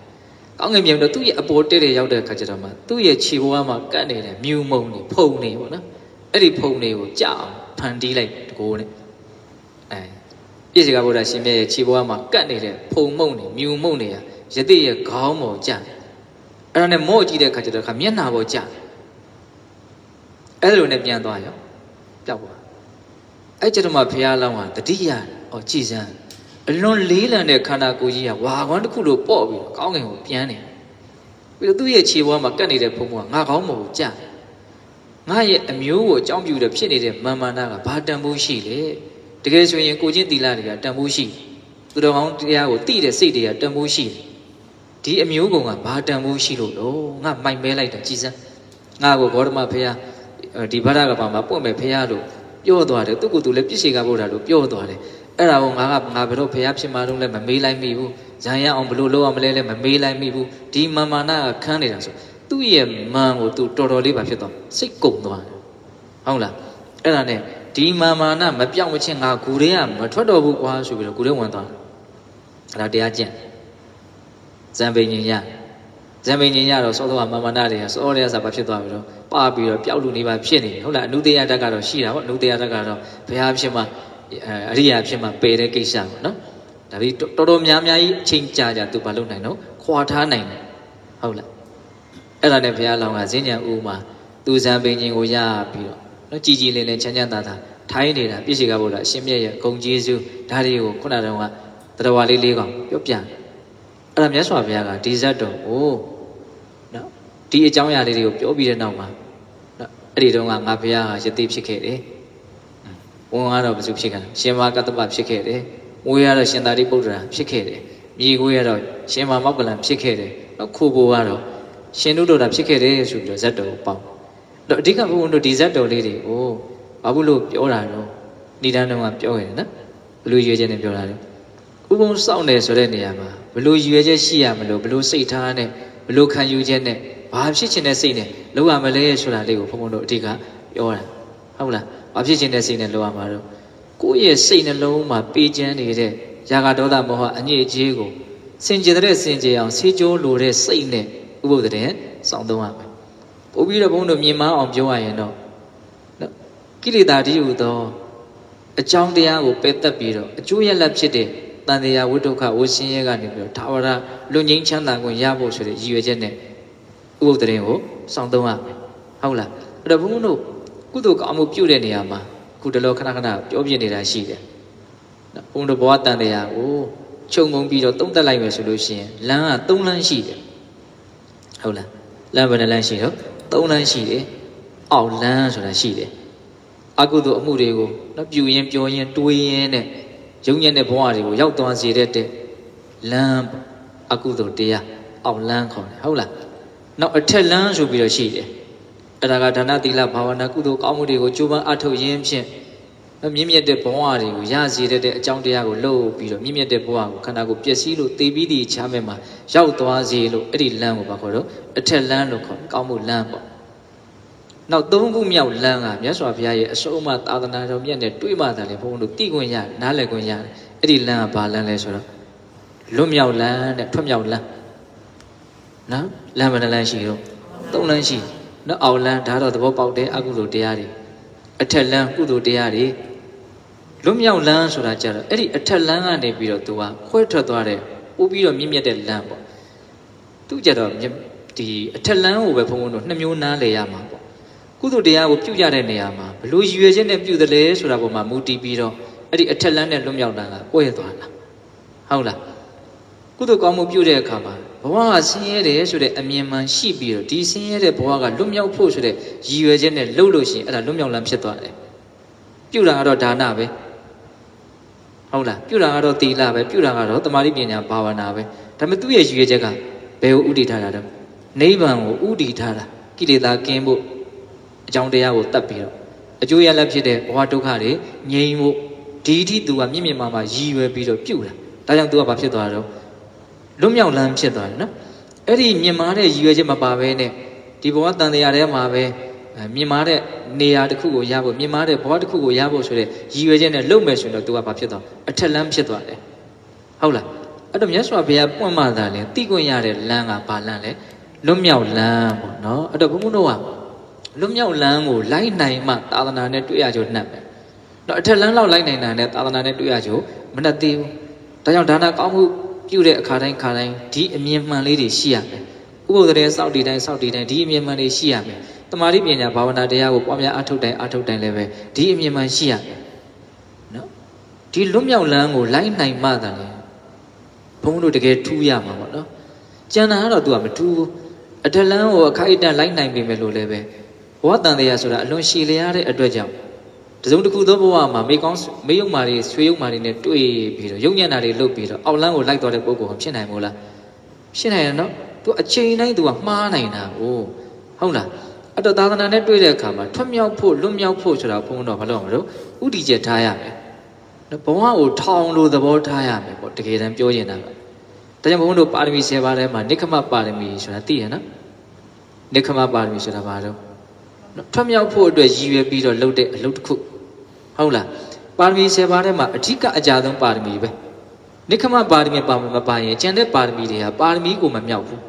ကောင်းငင်ပြန်တော့သူ့ရဲ့အပေါ်တက်တဲ့ရောက်တဲ့အခါကျတော့မှသူ့ရဲ့ခြေဘဝမှာကတ်နေတဲ့မြူမုံနေဖုံနေပေါ့နော်အဲ့ဒီဖုံတွေကိုကြအောင်ဖန်တီးလိုက်တကိုးနဲ့အဲပြည့်စကဗုဒ္ဓရှင်မြတ်ရဲ့ခြေဘဝမှာကတ်နေတဲ့ဖုံမုံနေမြူမုံနေရယသိရဲ့ခေါင်းပေါ်ကြအဲ့ဒါနဲ့မော့ကြည့်တဲ့အခါကျတော့ခါမျက်နှာပေါ်ကြအဲ့လိုနဲ့ပြန်သွားရောပျောက်သွားအဲ့ကျတော့မှဘုရားလောင်းကတတိယဩကြည်စမ်း အလွန်လေးလံတဲ့ခန္ဓာကိုယ်ကြီးကဝါခွန်းတစ်ခုလိုပေါ့ပြီးကောင်းကင်ကိုပြန်နေပြီးတော့သူ့ရဲ့ခြေဘဝမှာကတ်နေတဲ့ဖုံဖုံကငါကောင်းမဟုတ်ကြငါရဲ့အမျိုးကိုအကြောင်းပြုတဲ့ဖြစ်နေတဲ့မာမနာကဘာတန်ဖိုးရှိလဲတကယ်ဆိုရင်ကိုချင်းတီလာတွေကတန်ဖိုးရှိသူတော်ကောင်းတရားကိုသိတဲ့စိတ်တွေကတန်ဖိုးရှိဒီအမျိုးကောင်ကဘာတန်ဖိုးရှိလို့တော့ငါမိုက်မဲလိုက်တာကြည်စမ်းငါကိုဂေါတမဖေယဒီဗရကဘာမှာပွင့်မဲ့ဖေယလို့ပြောသွားတယ်သူကသူလည်းပြည့်စေကဗုဒ္ဓလို့ပြောသွားတယ် အဲ့ဒါကိုငါကငါဘယ်တော့ဖះဖြစ်မှတော့လည်းမမေးလိုက်မိဘူးဇံရအောင်ဘလို့လုပ်အောင်မလဲလည်းမမေးလိုက်မိဘူးဒီမာမာနာကခန်းနေတာဆိုသူ့ရဲ့မန်ကိုသူတော်တော်လေးပါဖြစ်သွားစိတ်ကုံသွားတယ်ဟုတ်လားအဲ့ဒါနဲ့ဒီမာမာနာမပြောင်းမချင်းငါဂူတွေကမထွက်တော့ဘူးကွာဆိုပြီးတော့ဂူတွေဝင်သွားတယ်အဲ့ဒါတရားကျင့်ဇံပိန်ညင်ရဇံပိန်ညင်ရတော့စောစောကမာမာနာတွေကစောရရစာဘာဖြစ်သွားပြီတော့ပပြီးတော့ပျောက်လူနေပါဖြစ်နေဟုတ်လားအနုတေယဓာတ်ကတော့ရှိတာပေါ့အနုတေယဓာတ်ကတော့ဘယ်ဟာဖြစ်မှ အရိယာဖြစ်မှပယ်တဲ့ကိစ္စပေါ့နော်ဒါပြီးတော်တော်များများကြီးအချိန်ကြာကြာသူမလုပ်နိုင်တော့ခွာထားနိုင်တယ်ဟုတ်လားအဲ့ဒါနဲ့ဘုရားလောင်းကဇင်းညံဦးမှာသူဇံပင်ချင်းကိုရပြီးတော့နော်ကြည်ကြည်လင်းလင်းချမ်းချမ်းသာသာထိုင်းနေတာပြည့်စေကဘုရားအရှင်မြတ်ရဲ့ဂုံကျေးဇူးဒါတွေကိုခုနတုန်းကတရဝလေးလေးကောင်ပြောပြအဲ့ဒါမြတ်စွာဘုရားကဒီဇတ်တော်ကိုနော်ဒီအကြောင်းအရာလေးတွေကိုပြောပြီးတဲ့နောက်မှာနော်အဲ့ဒီတုန်းကငါဘုရားဟာယသိဖြစ်ခဲ့တယ် ဝန်ကတော့ဘယ်သူဖြစ်ခဲ့လဲရှင်မာကတ္တပဖြစ်ခဲ့တယ်ဝေးကတော့ရှင်သာရိပုတ္တရာဖြစ်ခဲ့တယ်မြေကိုရတော့ရှင်မာမောက္ကလံဖြစ်ခဲ့တယ်နောက်ခိုးဘိုးကတော့ရှင်နုဒ္ဒရာဖြစ်ခဲ့တယ်ဆိုပြီးတော့ဇတ်တော်ကိုပေါင်းတော့အဓိကဘုန်းတို့ဒီဇတ်တော်လေးတွေကိုဘာဘူးလို့ပြောတာတော့ဏိဒန်းတော်ကပြောခဲ့တယ်နော်ဘလို့ရွေးချက်နဲ့ပြောတာလေဥပုံစောင့်တယ်ဆိုတဲ့နေရာမှာဘလို့ရွေးချက်ရှိရမလို့ဘလို့စိတ်ထားနဲ့ဘလို့ခံယူချက်နဲ့ဘာဖြစ်ချင်တဲ့စိတ်နဲ့လောက်ရမလဲဆိုတာလေးကိုဘုန်းဘုန်းတို့အဓိကပြောတာဟုတ်လား ဘာဖြစ်ချင်တဲ့စိတ်နဲ့လောက်ရမှာတော့ကိုယ့်ရဲ့စိတ်နှလုံးမှာပေးချမ်းနေတဲ့ရာဂဒေါသမောဟအညစ်အကြေးကိုစင်ကြယ်တဲ့စင်ကြယ်အောင်ဆေးကြောလိုတဲ့စိတ်နဲ့ဥပုသ်တဲ့စောင့်သုံးရမယ်ပို့ပြီးတော့ဘုန်းတို့မြင်မအောင်ပြောရရင်တော့နော်ကိလေသာတည်းဟူသောအကြောင်းတရားကိုပယ်တတ်ပြီးတော့အကျိုးရလတ်ဖြစ်တဲ့တန်တရားဝိဒုက္ခဝဆင်းရဲကနေပြီးတော့သာဝရလွတ်ငြိမ်းချမ်းသာခွင့်ရဖို့ဆိုတဲ့ရည်ရွယ်ချက်နဲ့ဥပုသ်တရင်ကိုစောင့်သုံးရမယ်ဟုတ်လားအဲ့တော့ဘုန်းဘုန်းတို့ ကုသိုလ်ကောင်းမှုပြုတဲ့နေရာမှာခုတလောခဏခဏပြောပြနေတာရှိတယ်နော်ဘုန်းဘုန်းတို့ဘဝတန်တရားကိုခြုံငုံပြီးတော့သုံးသက်လိုက်မယ်ဆိုလို့ရှိရင်လမ်းက၃လမ်းရှိတယ်ဟုတ်လားလမ်းဘယ်နှလမ်းရှိတော့၃လမ်းရှိတယ်အောက်လမ်းဆိုတာရှိတယ်အကုသိုလ်အမှုတွေကိုနော်ပြုရင်ပြောရင်တွေးရင်နဲ့ယုံညံ့တဲ့ဘဝတွေကိုရောက်သွားစေတဲ့တဲ့လမ်းပေါ့အကုသိုလ်တရားအောက်လမ်းခေါ်တယ်ဟုတ်လားနောက်အထက်လမ်းဆိုပြီးတော့ရှိတယ် အဲ့ဒါကဒါနသီလဘာဝနာကုသိုလ်ကောင်းမှုတွေကိုကြိုးပမ်းအထောက်ရင်းဖြင့်နော်မြင့်မြတ်တဲ့ဘဝတွေကိုရစေတဲ့အကြောင်းတရားကိုလုပ်ပြီးတော့မြင့်မြတ်တဲ့ဘဝကိုခန္ဓာကိုယ်ပျက်စီးလို့သေပြီးတည်ချမ်းမဲ့မှာရောက်သွားစေလို့အဲ့ဒီလမ်းကိုဘာခေါ်တော့အထက်လမ်းလို့ခေါ်တယ်ကောင်းမှုလမ်းပေါ့နောက်သုံးခုမြောက်လမ်းကမြတ်စွာဘုရားရဲ့အဆုံးအမသာသနာတော်မြတ်နဲ့တွေ့မှသာလေဘုန်းဘုန်းတို့သိခွင့်ရတယ်နားလည်ခွင့်ရတယ်အဲ့ဒီလမ်းကဘာလမ်းလဲဆိုတော့လွတ်မြောက်လမ်းတဲ့ထွက်မြောက်လမ်းနော်လမ်းဘယ်နှလမ်းရှိတော့သုံးလမ်းရှိ နော်အောက်လမ်းဒါတော့သဘောပေါက်တယ်အကုသိုလ်တရားတွေအထက်လမ်းကုသိုလ်တရားတွေလွတ်မြောက်လမ်းဆိုတာကြတော့အဲ့ဒီအထက်လမ်းကနေပြီးတော့သူကခွဲထွက်သွားတဲ့ပို့ပြီးတော့မြင့်မြတ်တဲ့လမ်းပေါ့သူကြတော့မြင့်ဒီအထက်လမ်းကိုပဲဘုံဘုံတို့နှစ်မျိုးနားလေရမှာပေါ့ကုသိုလ်တရားကိုပြုကြတဲ့နေရာမှာဘလို့ရည်ရွယ်ချက်နဲ့ပြုတယ်လဲဆိုတာပေါ်မှာမူတည်ပြီးတော့အဲ့ဒီအထက်လမ်းနဲ့လွတ်မြောက်လမ်းကကွဲသွားတာဟုတ်လား ကုသိုလ်ကောင်းမှုပြုတဲ့အခါမှာဘဝကဆင်းရဲတယ်ဆိုတဲ့အမြင်မှန်ရှိပြီးတော့ဒီဆင်းရဲတဲ့ဘဝကလွတ်မြောက်ဖို့ဆိုတဲ့ရည်ရွယ်ချက်နဲ့လှုပ်လို့ရှိရင်အဲ့ဒါလွတ်မြောက်လမ်းဖြစ်သွားတယ်ပြုတာကတော့ဒါနပဲဟုတ်လားပြုတာကတော့သီလပဲပြုတာကတော့တမာတိပညာဘာဝနာပဲဒါပေမဲ့သူ့ရဲ့ရည်ရွယ်ချက်ကဘယ်ကိုဥတည်ထားတာတော့နိဗ္ဗာန်ကိုဥတည်ထားတာကိလေသာကင်းဖို့အကြောင်းတရားကိုတတ်ပြီးတော့အကျိုးရလဒ်ဖြစ်တဲ့ဘဝဒုက္ခတွေငြိမ်းဖို့ဒီအထိသူကမြင့်မြင့်မားမားရည်ရွယ်ပြီးတော့ပြုတာဒါကြောင့်သူကဘာဖြစ်သွားတော့ လွတ်မြောက်လမ်းဖြစ်သွားတယ်နော်အဲ့ဒီမြင့်မားတဲ့ရည်ရွယ်ချက်မပါဘဲနဲ့ဒီဘဝတန်တရားထဲမှာပဲအဲမြင့်မားတဲ့နေရာတစ်ခုကိုရဖို့မြင့်မားတဲ့ဘဝတစ်ခုကိုရဖို့ဆိုတဲ့ရည်ရွယ်ချက်နဲ့လုပ်မယ်ဆိုရင်တော့သူကဘာဖြစ်သွားအထက်လမ်းဖြစ်သွားတယ်ဟုတ်လားအဲ့တော့မြတ်စွာဘုရားပွင့်မှသာလဲတိကွင့်ရတဲ့လမ်းကဘာလမ်းလဲလွတ်မြောက်လမ်းပေါ့နော်အဲ့တော့ဘုန်းဘုန်းတို့ကလွတ်မြောက်လမ်းကိုလိုက်နိုင်မှသာသနာနဲ့တွေ့ရကြနှက်ပဲတော့အထက်လမ်းလောက်လိုက်နိုင်တာနဲ့သာသနာနဲ့တွေ့ရကြမနှက်သေးဘူးဒါကြောင့်ဒါနကောင်းမှု ပြုတဲ့အခါတိုင်းခါတိုင်းဒီအမြင်မှန်လေးတွေရှိရမယ်ဥပုသ်တဲ့စောက်တည်တိုင်းစောက်တည်တိုင်းဒီအမြင်မှန်တွေရှိရမယ်တမာတိပညာဘာဝနာတရားကိုပွားများအထုတ်တိုင်းအထုတ်တိုင်းလည်းပဲဒီအမြင်မှန်ရှိရမယ်နော်ဒီလွတ်မြောက်လမ်းကိုလိုက်နိုင်မှသာလေဘုန်းတို့တကယ်ထူးရမှာပေါ့နော်ကျန်တာကတော့ तू ကမထူးဘူးအထက်လမ်းကိုအခိုက်အတန့်လိုက်နိုင်ပြီမယ်လို့လည်းပဲဘဝတန်တရားဆိုတာအလွန်ရှည်လျားတဲ့အတွက်ကြောင့် တစုံတစ်ခုသောဘဝမှာမေကောင်းမေယုံမာတွေဆွေယုံမာတွေနဲ့တွေ့ပြီးတော့ယုံညံ့တာတွေလုပ်ပြီးတော့အောက်လမ်းကိုလိုက်သွားတဲ့ပုဂ္ဂိုလ်ကဖြစ်နိုင်မို့လားဖြစ်နိုင်ရနော် तू အချိန်တိုင်း तू ကမှားနိုင်တာကိုဟုတ်လားအဲ့တော့သာသနာနဲ့တွေ့တဲ့အခါမှာထွတ်မြောက်ဖို့လွတ်မြောက်ဖို့ဆိုတာဘုန်းတော်ဘာလို့မလို့ဥတီချက်ထားရမယ်နော်ဘဝကိုထောင်လို့သဘောထားရမယ်ပေါ့တကယ်တမ်းပြောရင်တာကဒါကြောင့်ဘုန်းတို့ပါရမီ10ပါးထဲမှာနိခမပါရမီဆိုတာသိရနော်နိခမပါရမီဆိုတာဘာလို့နော်ထွတ်မြောက်ဖို့အတွက်ရည်ရွယ်ပြီးတော့လုပ်တဲ့အလုပ်တစ်ခု ဟုတ်လားပါရမီ10ပါးထဲမှာအဓိကအကြဆုံးပါရမီပဲနိခမပါရမီပါမပါရင်ကျန်တဲ့ပါရမီတွေကပါရမီကိုမမြောက်ဘူး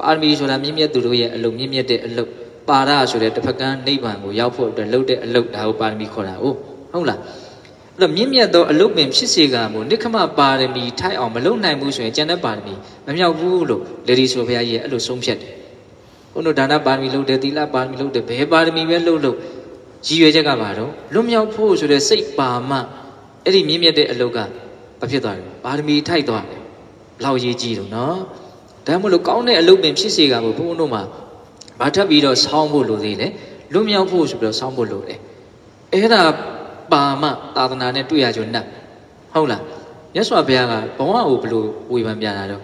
ပါရမီဆိုတာမြင့်မြတ်သူတို့ရဲ့အလုပ်မြင့်မြတ်တဲ့အလုပ်ပါရဆိုတဲ့တစ်ဖက်ကနိဗ္ဗာန်ကိုရောက်ဖို့အတွက်လုပ်တဲ့အလုပ်ဒါကိုပါရမီခေါ်တာဟုတ်ဟုတ်လားအဲ့တော့မြင့်မြတ်သောအလုပ်ပင်ဖြစ်စေကမို့နိခမပါရမီထိုက်အောင်မလုပ်နိုင်ဘူးဆိုရင်ကျန်တဲ့ပါရမီမမြောက်ဘူးလို့လေဒီဆိုဘုရားကြီးအဲ့လိုဆုံးဖြတ်တယ်ဘုန်းတို့ဒါနပါရမီလုပ်တယ်သီလပါရမီလုပ်တယ်ဘယ်ပါရမီပဲလုပ်လို့ ရည်ရွယ်ချက်ကဘာတော့လွတ်မြောက်ဖို့ဆိုတဲ့စိတ်ပါမှအဲ့ဒီမြင့်မြတ်တဲ့အလုပ်ကဘာဖြစ်သွားလဲပါရမီထိုက်သွားတယ်ဘလောက်ရေးကြည့်တော့နော်ဒါမှမဟုတ်ကောင်းတဲ့အလုပ်ပင်ဖြစ်စေကမို့ဘုန်းတို့မှာဘာထပ်ပြီးတော့ဆောင်းဖို့လိုသေးလဲလွတ်မြောက်ဖို့ဆိုပြီးတော့ဆောင်းဖို့လိုတယ်အဲ့ဒါပါမှသာသနာနဲ့တွေ့ရကြနှက်ဟုတ်လားမြတ်စွာဘုရားကဘဝကိုဘလို့ဝေဖန်ပြတာတော့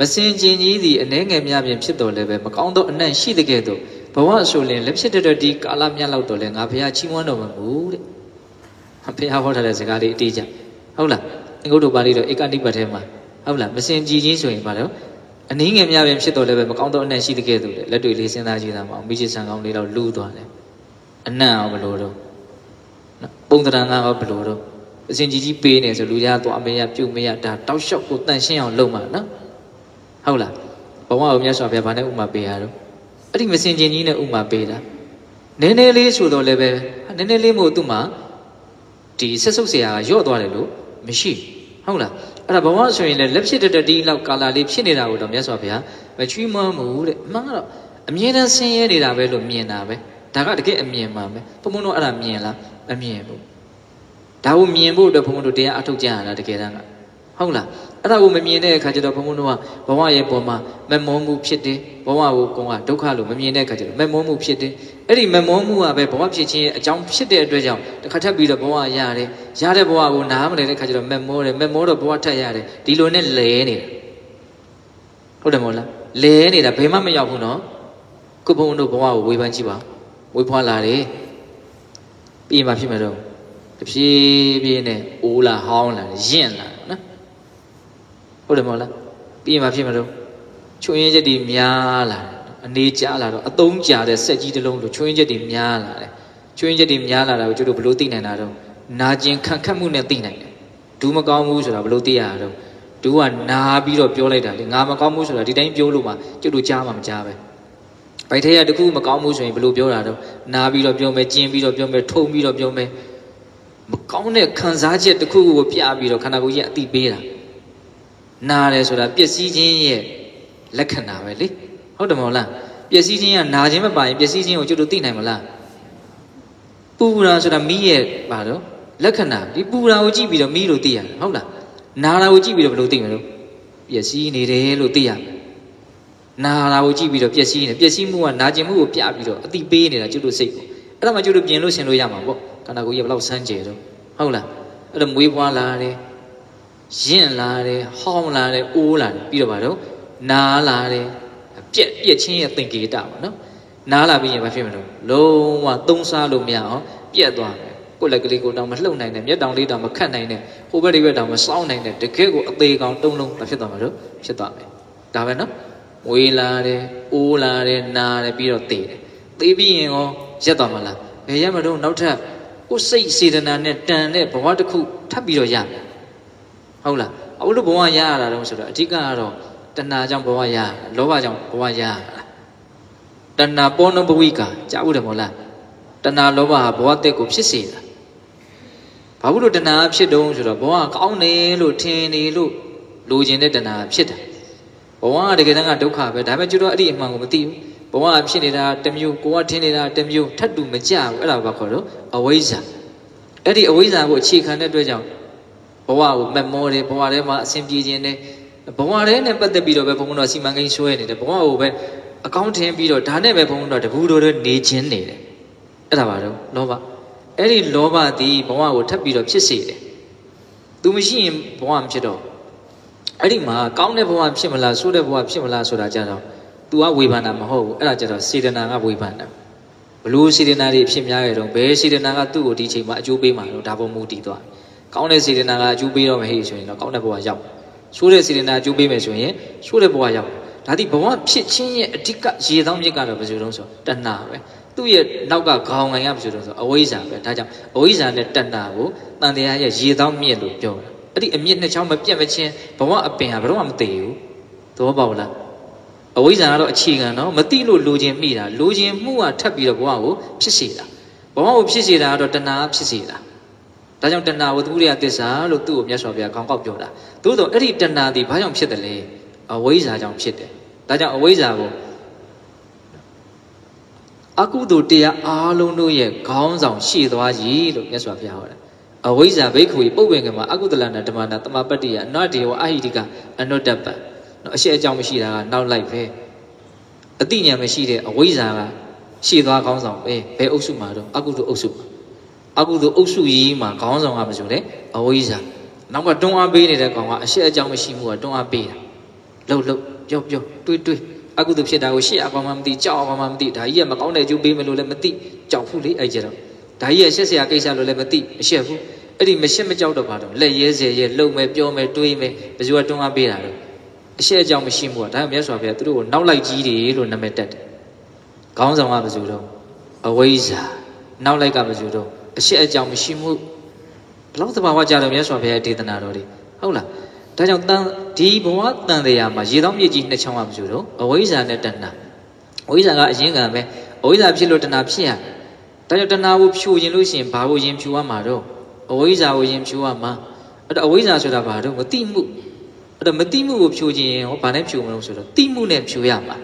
မစင်ကျင်ကြီးသည်အနှဲငယ်များပြင်ဖြစ်တော်လည်းပဲမကောင်းသောအနံ့ရှိတဲ့ကဲ့သို့ ဘဝဆိုရင်လက်ဖြစ်တဲ့ဒီကာလမြတ်လောက်တော်လဲငါဘုရားချီးမွမ်းတော်မှာဘူးတဲ့ဘုရားဟောထားတဲ့စကားလေးအတိအကျဟုတ်လားအင်္ဂုတ္တပါဠိတော်ဧကနိပတ်ထဲမှာဟုတ်လားမစင်ကြည်ကြီးဆိုရင်ဘာလို့အနည်းငယ်များပင်ဖြစ်တော်လည်းပဲမကောင်းသောအနံ့ရှိတဲ့ကဲ့သို့လက်တွေလေးစဉ်းစားကြည့်တာမအောင်မိချစ်ဆံကောင်းလေးတော့လူးသွားတယ်အနံ့အောင်ဘလို့တော့နော်ပုံသဏ္ဍာန်ကရောဘလို့တော့အစဉ်ကြီးကြီးပေးနေဆိုလူရသွားမရပြုတ်မရဒါတောက်လျှောက်ကိုတန်ရှင်းအောင်လုပ်မှာနော်ဟုတ်လားဘဝကိုမြတ်စွာဘုရားဗာနဲ့ဥမာပေးရတော့ အဲ့ဒီမစင်ကျင်ကြီးနဲ့ဥမာပေးတာနည်းနည်းလေးဆိုတော့လည်းပဲနည်းနည်းလေးမို့သူ့မှာဒီဆက်ဆုပ်စရာရော့သွားတယ်လို့မရှိဟုတ်လားအဲ့ဒါဘဝဆိုရင်လည်းလက်ဖြစ်တတတီးလောက်ကာလာလေးဖြစ်နေတာကိုတော့မြတ်စွာဘုရားမချွေးမွမ်းမှုတဲ့အမှန်ကတော့အမြဲတမ်းဆင်းရဲနေတာပဲလို့မြင်တာပဲဒါကတကယ်အမြင်ပါပဲဘုံဘုံတော့အဲ့ဒါမြင်လားမမြင်ဘူးဒါကိုမြင်ဖို့အတွက်ဘုံဘုံတို့တရားအထုတ်ကြရတာတကယ်တမ်းက ဟုတ်လားအဲ့ဒါကိုမမြင်တဲ့အခါကျတော့ဘုံဘုံတို့ကဘဝရဲ့ပုံမှာမမောမှုဖြစ်တယ်ဘဝကိုကောကဒုက္ခလို့မမြင်တဲ့အခါကျတော့မမောမှုဖြစ်တယ်အဲ့ဒီမမောမှုကပဲဘဝဖြစ်ခြင်းရဲ့အကြောင်းဖြစ်တဲ့အတွက်ကြောင့်တစ်ခါထပ်ပြီးတော့ဘဝရတယ်ရတဲ့ဘဝကိုနားမလည်တဲ့အခါကျတော့မမောတယ်မမောတော့ဘဝထပ်ရတယ်ဒီလိုနဲ့လဲနေတာဟုတ်တယ်မဟုတ်လားလဲနေတာဘယ်မှမရောက်ဘူးနော်ခုဘုံတို့ဘဝကိုဝေဖန်ကြည့်ပါဝေဖွာလာတယ်ပြီးမှဖြစ်မှာတော့တဖြည်းဖြည်းနဲ့အိုးလာဟောင်းလာရင့်လာနော် ဟုတ်တယ်မဟုတ်လားပြီးမှဖြစ်မှာတော့ချွင်းရက်တွေများလာတယ်အနေကျလာတော့အသုံးကျတဲ့စက်ကြီးတစ်လုံးလိုချွင်းချက်တွေများလာတယ်ချွင်းချက်တွေများလာတာကိုကျတို့ဘလို့သိနိုင်တာတော့နာကျင်ခံခတ်မှုနဲ့သိနိုင်တယ်ဒူးမကောင်းဘူးဆိုတာဘလို့သိရတာတော့ဒူးကနာပြီးတော့ပြောလိုက်တာလေငါမကောင်းဘူးဆိုတာဒီတိုင်းပြောလို့မှကျတို့ကြားမှမကြားပဲဗိုက်ထဲကတခုမကောင်းဘူးဆိုရင်ဘလို့ပြောတာတော့နာပြီးတော့ပြောမယ်ကျင်းပြီးတော့ပြောမယ်ထုံပြီးတော့ပြောမယ်မကောင်းတဲ့ခံစားချက်တစ်ခုခုကိုပြပြီးတော့ခန္ဓာကိုယ်ကြီးအတိပေးတာ နာတယ်ဆိုတာပျက်စီးခြင်းရဲ့လက္ခဏာပဲလေဟုတ်တယ်မဟုတ်လားပျက်စီးခြင်းကနာခြင်းမပါရင်ပျက်စီးခြင်းကိုကျွတ်တို့သိနိုင်မလားပူရာဆိုတာမီးရဲ့ပါတော့လက္ခဏာဒီပူရာကိုကြည့်ပြီးတော့မီးလို့သိရတယ်ဟုတ်လားနာရာကိုကြည့်ပြီးတော့ဘယ်လိုသိမလဲပျက်စီးနေတယ်လို့သိရမယ်နာရာကိုကြည့်ပြီးတော့ပျက်စီးနေပျက်စီးမှုကနာကျင်မှုကိုပြပြီးတော့အတိပေးနေတာကျွတ်တို့စိတ်ကိုအဲ့ဒါမှကျွတ်တို့ပြင်လို့ရှင်လို့ရမှာပေါ့ခန္ဓာကိုယ်ကြီးကဘယ်လောက်စမ်းကြယ်တော့ဟုတ်လားအဲ့တော့မွေးဖွားလာတယ် ရင့်လာတယ်ဟောင်းလာတယ်အိုးလာတယ်ပြီးတော့ဗါတော့နာလာတယ်ပြက်ပြက်ချင်းရဲ့သင်္ကေတပေါ့နော်နားလာပြီးရင်ဘာဖြစ်မလို့လုံးဝသုံးစားလို့မရအောင်ပြက်သွားမယ်ကိုယ်လက်ကလေးကိုတောင်မလှုပ်နိုင်နဲ့မျက်တောင်လေးတောင်မခတ်နိုင်နဲ့ဟိုဘက်ဒီဘက်တောင်မစောင်းနိုင်နဲ့တကယ်ကိုအသေးကောင်တုံးလုံးမဖြစ်သွားမှာတော့ဖြစ်သွားမယ်ဒါပဲနော်ဝေးလာတယ်အိုးလာတယ်နာတယ်ပြီးတော့သေတယ်သေပြီးရင်ရောရက်သွားမှာလားဘယ်ရက်မတော့နောက်ထပ်ကိုယ်စိတ်စေတနာနဲ့တန်တဲ့ဘဝတစ်ခုထပ်ပြီးတော့ရမယ် ဟုတ်လားအခုလိုဘဝရရတာတော့ဆိုတော့အဓိကကတော့တဏှာကြောင့်ဘဝရလောဘကြောင့်ဘဝရတဏှာပေါ်နဘဝိကကြားဘူးတယ်မဟုတ်လားတဏှာလောဘဟာဘဝတက်ကိုဖြစ်စေတာဘာလို့တဏှာဖြစ်တုံးဆိုတော့ဘဝကောင်းတယ်လို့ထင်နေလို့လိုချင်တဲ့တဏှာဖြစ်တာဘဝကတကယ်တမ်းကဒုက္ခပဲဒါပေမဲ့ကျွတ်တော့အဲ့ဒီအမှန်ကိုမသိဘူးဘဝဖြစ်နေတာတစ်မျိုးကိုကထင်နေတာတစ်မျိုးထပ်တူမကြဘူးအဲ့ဒါဘာခေါ်တော့အဝိဇ္ဇာအဲ့ဒီအဝိဇ္ဇာကိုအခြေခံတဲ့အတွက်ကြောင့် ဘဝကိုမက်မောတယ်ဘဝထဲမှာအစဉ်ပြေခြင်းနဲ့ဘဝထဲနဲ့ပတ်သက်ပြီးတော့ပဲဘုံဘုံတော်စီမံကိန်းဆွဲနေတယ်ဘဝကိုပဲအကောင့်ထင်းပြီးတော့ဒါနဲ့ပဲဘုံဘုံတော်တပူတော်တွေနေခြင်းနေတယ်အဲ့ဒါပါတော့လောဘအဲ့ဒီလောဘသည်ဘဝကိုထပ်ပြီးတော့ဖြစ်စေတယ်သူမရှိရင်ဘဝမဖြစ်တော့အဲ့ဒီမှာကောင်းတဲ့ဘဝဖြစ်မလားဆိုးတဲ့ဘဝဖြစ်မလားဆိုတာကြတော့ तू ကဝေဖန်တာမဟုတ်ဘူးအဲ့ဒါကြတော့စေတနာကဝေဖန်တာဘလို့စေတနာတွေဖြစ်များရတော့ဘယ်စေတနာကသူ့ကိုဒီချိန်မှာအကျိုးပေးမှာတော့ဒါပုံမူတည်သွား ကောင်းတဲ့စေတနာကအကျိုးပေးတော့မဟိဆိုရင်တော့ကောင်းတဲ့ဘဝရောက်ဆိုးတဲ့စေတနာအကျိုးပေးမယ်ဆိုရင်ဆိုးတဲ့ဘဝရောက်ဒါဒီဘဝဖြစ်ချင်းရဲ့အဓိကရေသောမြစ်ကတော့ဘယ်လိုတုံးဆိုတဏှာပဲသူ့ရဲ့နောက်ကခေါင်းငိုင်ကဘယ်လိုတုံးဆိုအဝိဇ္ဇာပဲဒါကြောင့်အဝိဇ္ဇာနဲ့တဏှာကိုတန်တရားရဲ့ရေသောမြစ်လို့ပြောတာအဲ့ဒီအမြစ်နှစ်ချောင်းမပြတ်မချင်းဘဝအပင်ဟာဘယ်တော့မှမတည်ဘူးသဘောပေါက်လားအဝိဇ္ဇာကတော့အခြေခံတော့မတိလို့လိုချင်မိတာလိုချင်မှုကထပ်ပြီးတော့ဘဝကိုဖြစ်စေတာဘဝကိုဖြစ်စေတာကတော့တဏှာဖြစ်စေတာ ဒါကြောင့်တဏှာဝတ္ထုရိယသစ္စာလို့သူ့ကိုမြတ်စွာဘုရားခေါင်းကောက်ပြောတာသို့တော့အဲ့ဒီတဏှာဒီဘာကြောင့်ဖြစ်တယ်လဲအဝိဇ္ဇာကြောင့်ဖြစ်တယ်ဒါကြောင့်အဝိဇ္ဇာကိုအကုသိုလ်တရားအားလုံးတို့ရဲ့ခေါင်းဆောင်ရှေ့သွားကြီးလို့မြတ်စွာဘုရားဟောတာအဝိဇ္ဇာဘိက္ခုပုပ္ပေကမှာအကုသလနာဓမ္မနာတမပတ္တိယအနတ္တေဝအဟိတိကအနုတ္တပံနော်အရှိအကြောင်းမရှိတာကနောက်လိုက်ပဲအတိညာမရှိတဲ့အဝိဇ္ဇာကရှေ့သွားခေါင်းဆောင်ပဲဘယ်အုပ်စုမှာတော့အကုသိုလ်အုပ်စု အကုသိုလ်အုပ်စုကြီးမှာခေါင်းဆောင်ကမဆိုလေအဝိဇ္ဇာနောက်ကတွန်းအားပေးနေတဲ့ကောင်ကအရှိအကြောင်းမရှိမှုကတွန်းအားပေးတာလှုပ်လှုပ်ပြောပြောတွေးတွေးအကုသိုလ်ဖြစ်တာကိုရှေ့အကောင်မှမသိကြောက်အောင်မှမသိဒါကြီးကမကောင်းတဲ့အကျိုးပေးမယ်လို့လည်းမသိကြောက်ဘူးလေအဲ့ကြတော့ဒါကြီးကရှက်စရာကိစ္စလို့လည်းမသိမရှက်ဘူးအဲ့ဒီမရှက်မကြောက်တော့ပါတော့လက်ရဲစေရဲလှုပ်မယ်ပြောမယ်တွေးမယ်ဘယ်သူကတွန်းအားပေးတာတော့အရှက်အကြောင်းမရှိဘူးကဒါကြောင့်မြတ်စွာဘုရားသူတို့ကိုနောက်လိုက်ကြီးတယ်လို့နာမည်တက်တယ်ခေါင်းဆောင်ကဘယ်သူတော့အဝိဇ္ဇာနောက်လိုက်ကဘယ်သူတော့ အရှက်အကြောင်းမရှိမှုဘလောက်သဘာဝကြတော့မြတ်စွာဘုရားဒေသနာတော်တွေဟုတ်လားဒါကြောင့်တန်ဒီဘဝတန်တရားမှာရေသောမြေကြီးနှစ်ချောင်းကမဆိုတော့အဝိဇ္ဇာနဲ့တဏှာအဝိဇ္ဇာကအရင်ကပဲအဝိဇ္ဇာဖြစ်လို့တဏှာဖြစ်ရဒါကြောင့်တဏှာကိုဖြူရင်လို့ရှိရင်ဘာကိုရင်ဖြူရမှာတော့အဝိဇ္ဇာကိုရင်ဖြူရမှာအဲ့တော့အဝိဇ္ဇာဆိုတာဘာတော့မတိမှုအဲ့တော့မတိမှုကိုဖြိုခြင်းရင်ဟောဘာနဲ့ဖြိုမလို့ဆိုတော့တိမှုနဲ့ဖြိုရမှာ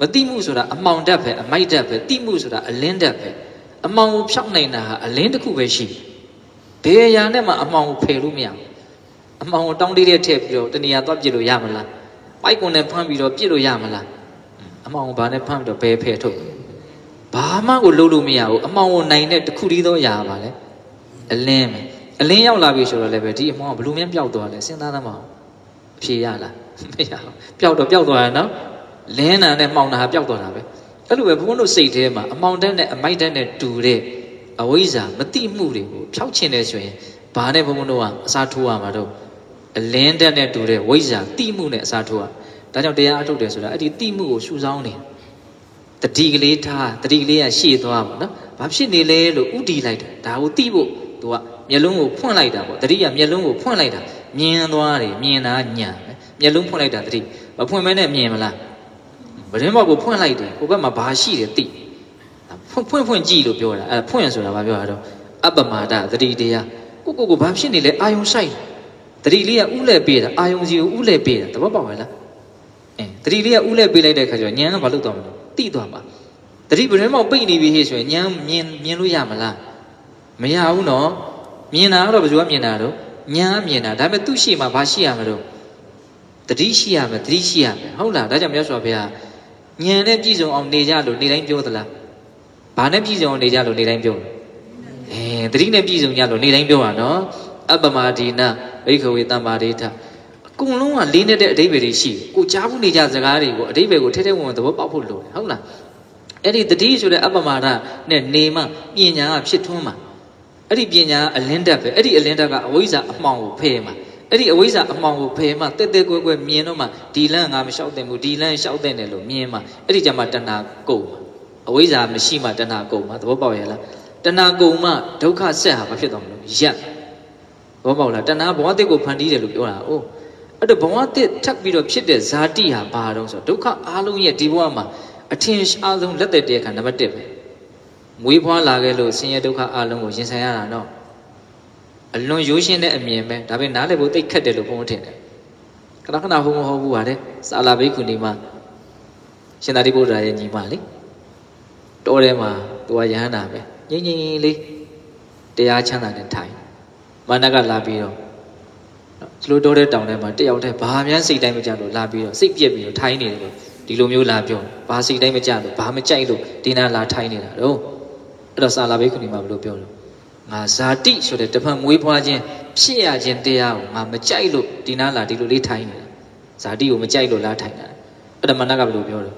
မတိမှုဆိုတာအမှောင်တတ်ပဲအမိုက်တတ်ပဲတိမှုဆိုတာအလင်းတတ်ပဲ အမှောင်ကိုဖြောက်နိုင်တာဟာအလင်းတစ်ခုပဲရှိတယ်ဘယ်အရာနဲ့မှအမှောင်ကိုဖယ်လို့မရဘူးအမှောင်ကိုတောင်းတရထည့်ပြီးတော့တဏှာသွားပြစ်လို့ရမလားပိုက်ကွန်နဲ့ဖမ်းပြီးတော့ပြစ်လို့ရမလားအမှောင်ကိုဘာနဲ့ဖမ်းပြီးတော့ဘယ်ဖယ်ထုတ်ဘာမှကိုလုပ်လို့မရဘူးအမှောင်ကိုနိုင်တဲ့တစ်ခုတည်းသောအရာပါလေအလင်းပဲအလင်းရောက်လာပြီဆိုတော့လည်းပဲဒီအမှောင်ကဘလို့များပျောက်သွားလဲစဉ်းစားသမောအဖြေရလားမရဘူးပျောက်တော့ပျောက်သွားရနော်လင်းနာနဲ့မှောင်တာဟာပျောက်သွားတာပဲ အဲ့လိုပဲဘုန်းတို့စိတ်ထဲမှာအမှောင်တက်နဲ့အမိုက်တက်နဲ့တူတဲ့အဝိဇ္ဇာမတိမှုတွေကိုဖြောက်ချင်တယ်ဆိုရင်ဘာနဲ့ဘုန်းတို့ကအစားထိုးရမှာတော့အလင်းတက်နဲ့တူတဲ့ဝိဇ္ဇာတိမှုနဲ့အစားထိုးရဒါကြောင့်တရားအထုတ်တယ်ဆိုတာအဲ့ဒီတိမှုကိုရှုစောင်းနေတတိကလေးထားတတိကလေးကရှေ့သွားပါနော်ဘာဖြစ်နေလဲလို့ဥတီလိုက်တာဒါကိုတိဖို့သူကမျက်လုံးကိုဖွင့်လိုက်တာပေါ့တတိကမျက်လုံးကိုဖွင့်လိုက်တာမြင်သွားတယ်မြင်တာညာပဲမျက်လုံးဖွင့်လိုက်တာတတိမဖွင့်မဲနဲ့မြင်မလား ဗရင်ဘောက်ကိုဖွင့်လိုက်တယ်ဟိုဘက်မှာဘာရှိတယ်တိဖွင့်ဖွင့်ဖွင့်ကြည့်လို့ပြောတာအဲဖွင့်ဆိုတာဘာပြောတာတော့အပ္ပမာဒတတိတရားကိုကိုကိုဘာဖြစ်နေလဲအာယုံဆိုင်တတိလေးကဥလဲပေးတာအာယုံစီကိုဥလဲပေးတာသဘောပေါက်ရလားအဲတတိလေးကဥလဲပေးလိုက်တဲ့ခါကျတော့ဉာဏ်ကဘာလုပ်သွားမလဲတိသွားမှာတတိဗရင်ဘောက်ပိတ်နေပြီဟေ့ဆိုရင်ဉာဏ်မြင်မြင်လို့ရမလားမရဘူးနော်မြင်တာကတော့ဘယ်သူကမြင်တာတော့ညာမြင်တာဒါပေမဲ့သူ့ရှိမှာဘာရှိရမလို့တတိရှိရမယ်တတိရှိရမယ်ဟုတ်လားဒါကြောင့်မြတ်စွာဘုရား ဉာဏ်နဲ့ပြည့်စုံအောင်နေကြလို့နေတိုင်းပြောသလားဘာနဲ့ပြည့်စုံအောင်နေကြလို့နေတိုင်းပြောအဲတတိနဲ့ပြည့်စုံကြလို့နေတိုင်းပြောတာနော်အပ္ပမဒီနာဘိခဝေတမ္ပါဒိဋ္ဌအကုန်လုံးကလေးနဲ့တဲ့အဓိပ္ပာယ်တွေရှိကိုကြားဘူးနေကြစကားတွေကိုအဓိပ္ပာယ်ကိုထဲထဲဝင်ဝင်သဘောပေါက်ဖို့လိုတယ်ဟုတ်လားအဲ့ဒီတတိဆိုတဲ့အပ္ပမဒနဲ့နေမှပညာကဖြစ်ထွန်းမှာအဲ့ဒီပညာကအလင်းတက်ပဲအဲ့ဒီအလင်းတက်ကအဝိဇ္ဇာအမှောင်ကိုဖယ်မှာ အဲ့ဒီအဝိဇ္ဇာအမှောင်ကိုဖယ်မှတက်တက်ကွဲကွဲမြင်တော့မှဒီလန့်ငါမလျှောက်တင်ဘူးဒီလန့်လျှောက်တင်တယ်လို့မြင်မှအဲ့ဒီကြမှာတဏှာကုန်မှာအဝိဇ္ဇာမရှိမှတဏှာကုန်မှာသဘောပေါက်ရဲ့လားတဏှာကုန်မှဒုက္ခဆက်ဟာမဖြစ်တော့မလို့ရက်သဘောပေါက်လားတဏှာဘဝတစ်ကိုဖန်တီးတယ်လို့ပြောတာအိုးအဲ့တော့ဘဝတစ်ထပ်ပြီးတော့ဖြစ်တဲ့ဇာတိဟာဘာတော့ဆိုဒုက္ခအားလုံးရဲ့ဒီဘဝမှာအထင်ရှားဆုံးလက်သက်တရားခါနံပါတ်1ပဲမွေးဖွားလာခဲ့လို့ဆင်းရဲဒုက္ခအလုံးကိုရင်ဆိုင်ရတာတော့ အလွန်ရိုးရှင်းတဲ့အမြင်ပဲဒါပေမဲ့နားလည်ဖို့သိခက်တယ်လို့ဘုန်းဘုန်းထင်တယ်ခဏခဏဟောမဟုတ်ဘူးပါတဲ့စာလာဘိက္ခုနီမှာရှင်သာရိပုတ္တရာရဲ့ညီမလေးတောထဲမှာသူကယဟန္တာပဲငိမ့်ငိမ့်လေးတရားချမ်းသာနဲ့ထိုင်မာနကလာပြီးတော့စလိုတောတဲ့တောင်ထဲမှာတယောက်တည်းဘာမှန်းစိတ်တိုင်းမကြလို့လာပြီးတော့စိတ်ပြက်ပြီးတော့ထိုင်နေတယ်လို့ဒီလိုမျိုးလာပြောဘာစိတ်တိုင်းမကြလို့ဘာမကြိုက်လို့ဒီနာလာထိုင်နေတာတော့အဲ့တော့စာလာဘိက္ခုနီမှာဘယ်လိုပြောလို့ ငါဇာတိဆိုတဲ့တစ်ဖက်မွေးဖွားခြင်းဖြစ်ရခြင်းတရားကိုငါမကြိုက်လို့ဒီနာလာဒီလိုလေးထိုင်နေတာဇာတိကိုမကြိုက်လို့လာထိုင်တာအဲ့ဒါမနကဘယ်လိုပြောလို့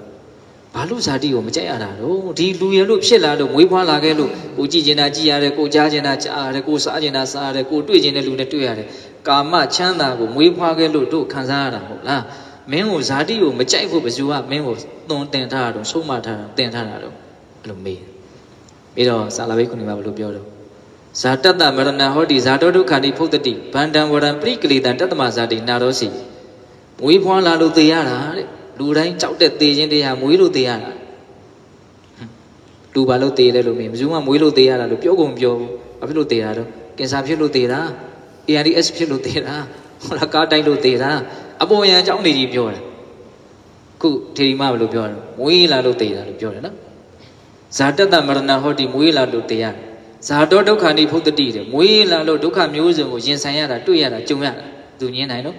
ဘာလို့ဇာတိကိုမကြိုက်ရတာတော့ဒီလူရလို့ဖြစ်လာလို့မွေးဖွားလာခဲ့လို့ကိုကြည့်ကျင်တာကြည့်ရတယ်ကိုကြားကျင်တာကြားရတယ်ကိုစားကျင်တာစားရတယ်ကိုတွေ့ကျင်တဲ့လူနဲ့တွေ့ရတယ်ကာမချမ်းသာကိုမွေးဖွားခဲ့လို့တို့ခံစားရတာမဟုတ်လားမင်းကိုဇာတိကိုမကြိုက်ဖို့ဘယ်သူကမင်းကိုသွန်တင်ထားတာတော့ဆုံးမထားတာတင်ထားတာတော့အဲ့လိုမေးပြီးတော့စာလာဘိခုနေမှာဘယ်လိုပြောတော့ ဇာတတမရဏဟောတိဇာတောဒုက္ခဏိဖုတ်တတိဗန္တံဝရံပရိကလေတံတတ္တမဇာတိနာရောစီမွေးဖွားလာလို့သေရတာတဲ့လူတိုင်းကြောက်တဲ့သေခြင်းတရားမွေးလို့သေရတာလူဘာလို့သေလဲလို့မေးဘယ်သူမှမွေးလို့သေရတာလို့ပြောကုန်ပြောဘူးဘာဖြစ်လို့သေတာတော့ကင်ဆာဖြစ်လို့သေတာ ARDS ဖြစ်လို့သေတာဟောလားကားတိုက်လို့သေတာအပေါ်ယံအကြောင်းနေကြီးပြောတာခုထေရီမဘယ်လိုပြောတာမွေးလာလို့သေတာလို့ပြောတယ်နော်ဇာတတမရဏဟောတိမွေးလာလို့သေရတယ် ဇာတောဒုက္ခနိဖုတ်တတိတဲ့မွေးလာလို့ဒုက္ခမျိုးစုံကိုရင်ဆိုင်ရတာတွေ့ရတာကြုံရတာသူညင်းနိုင်နော်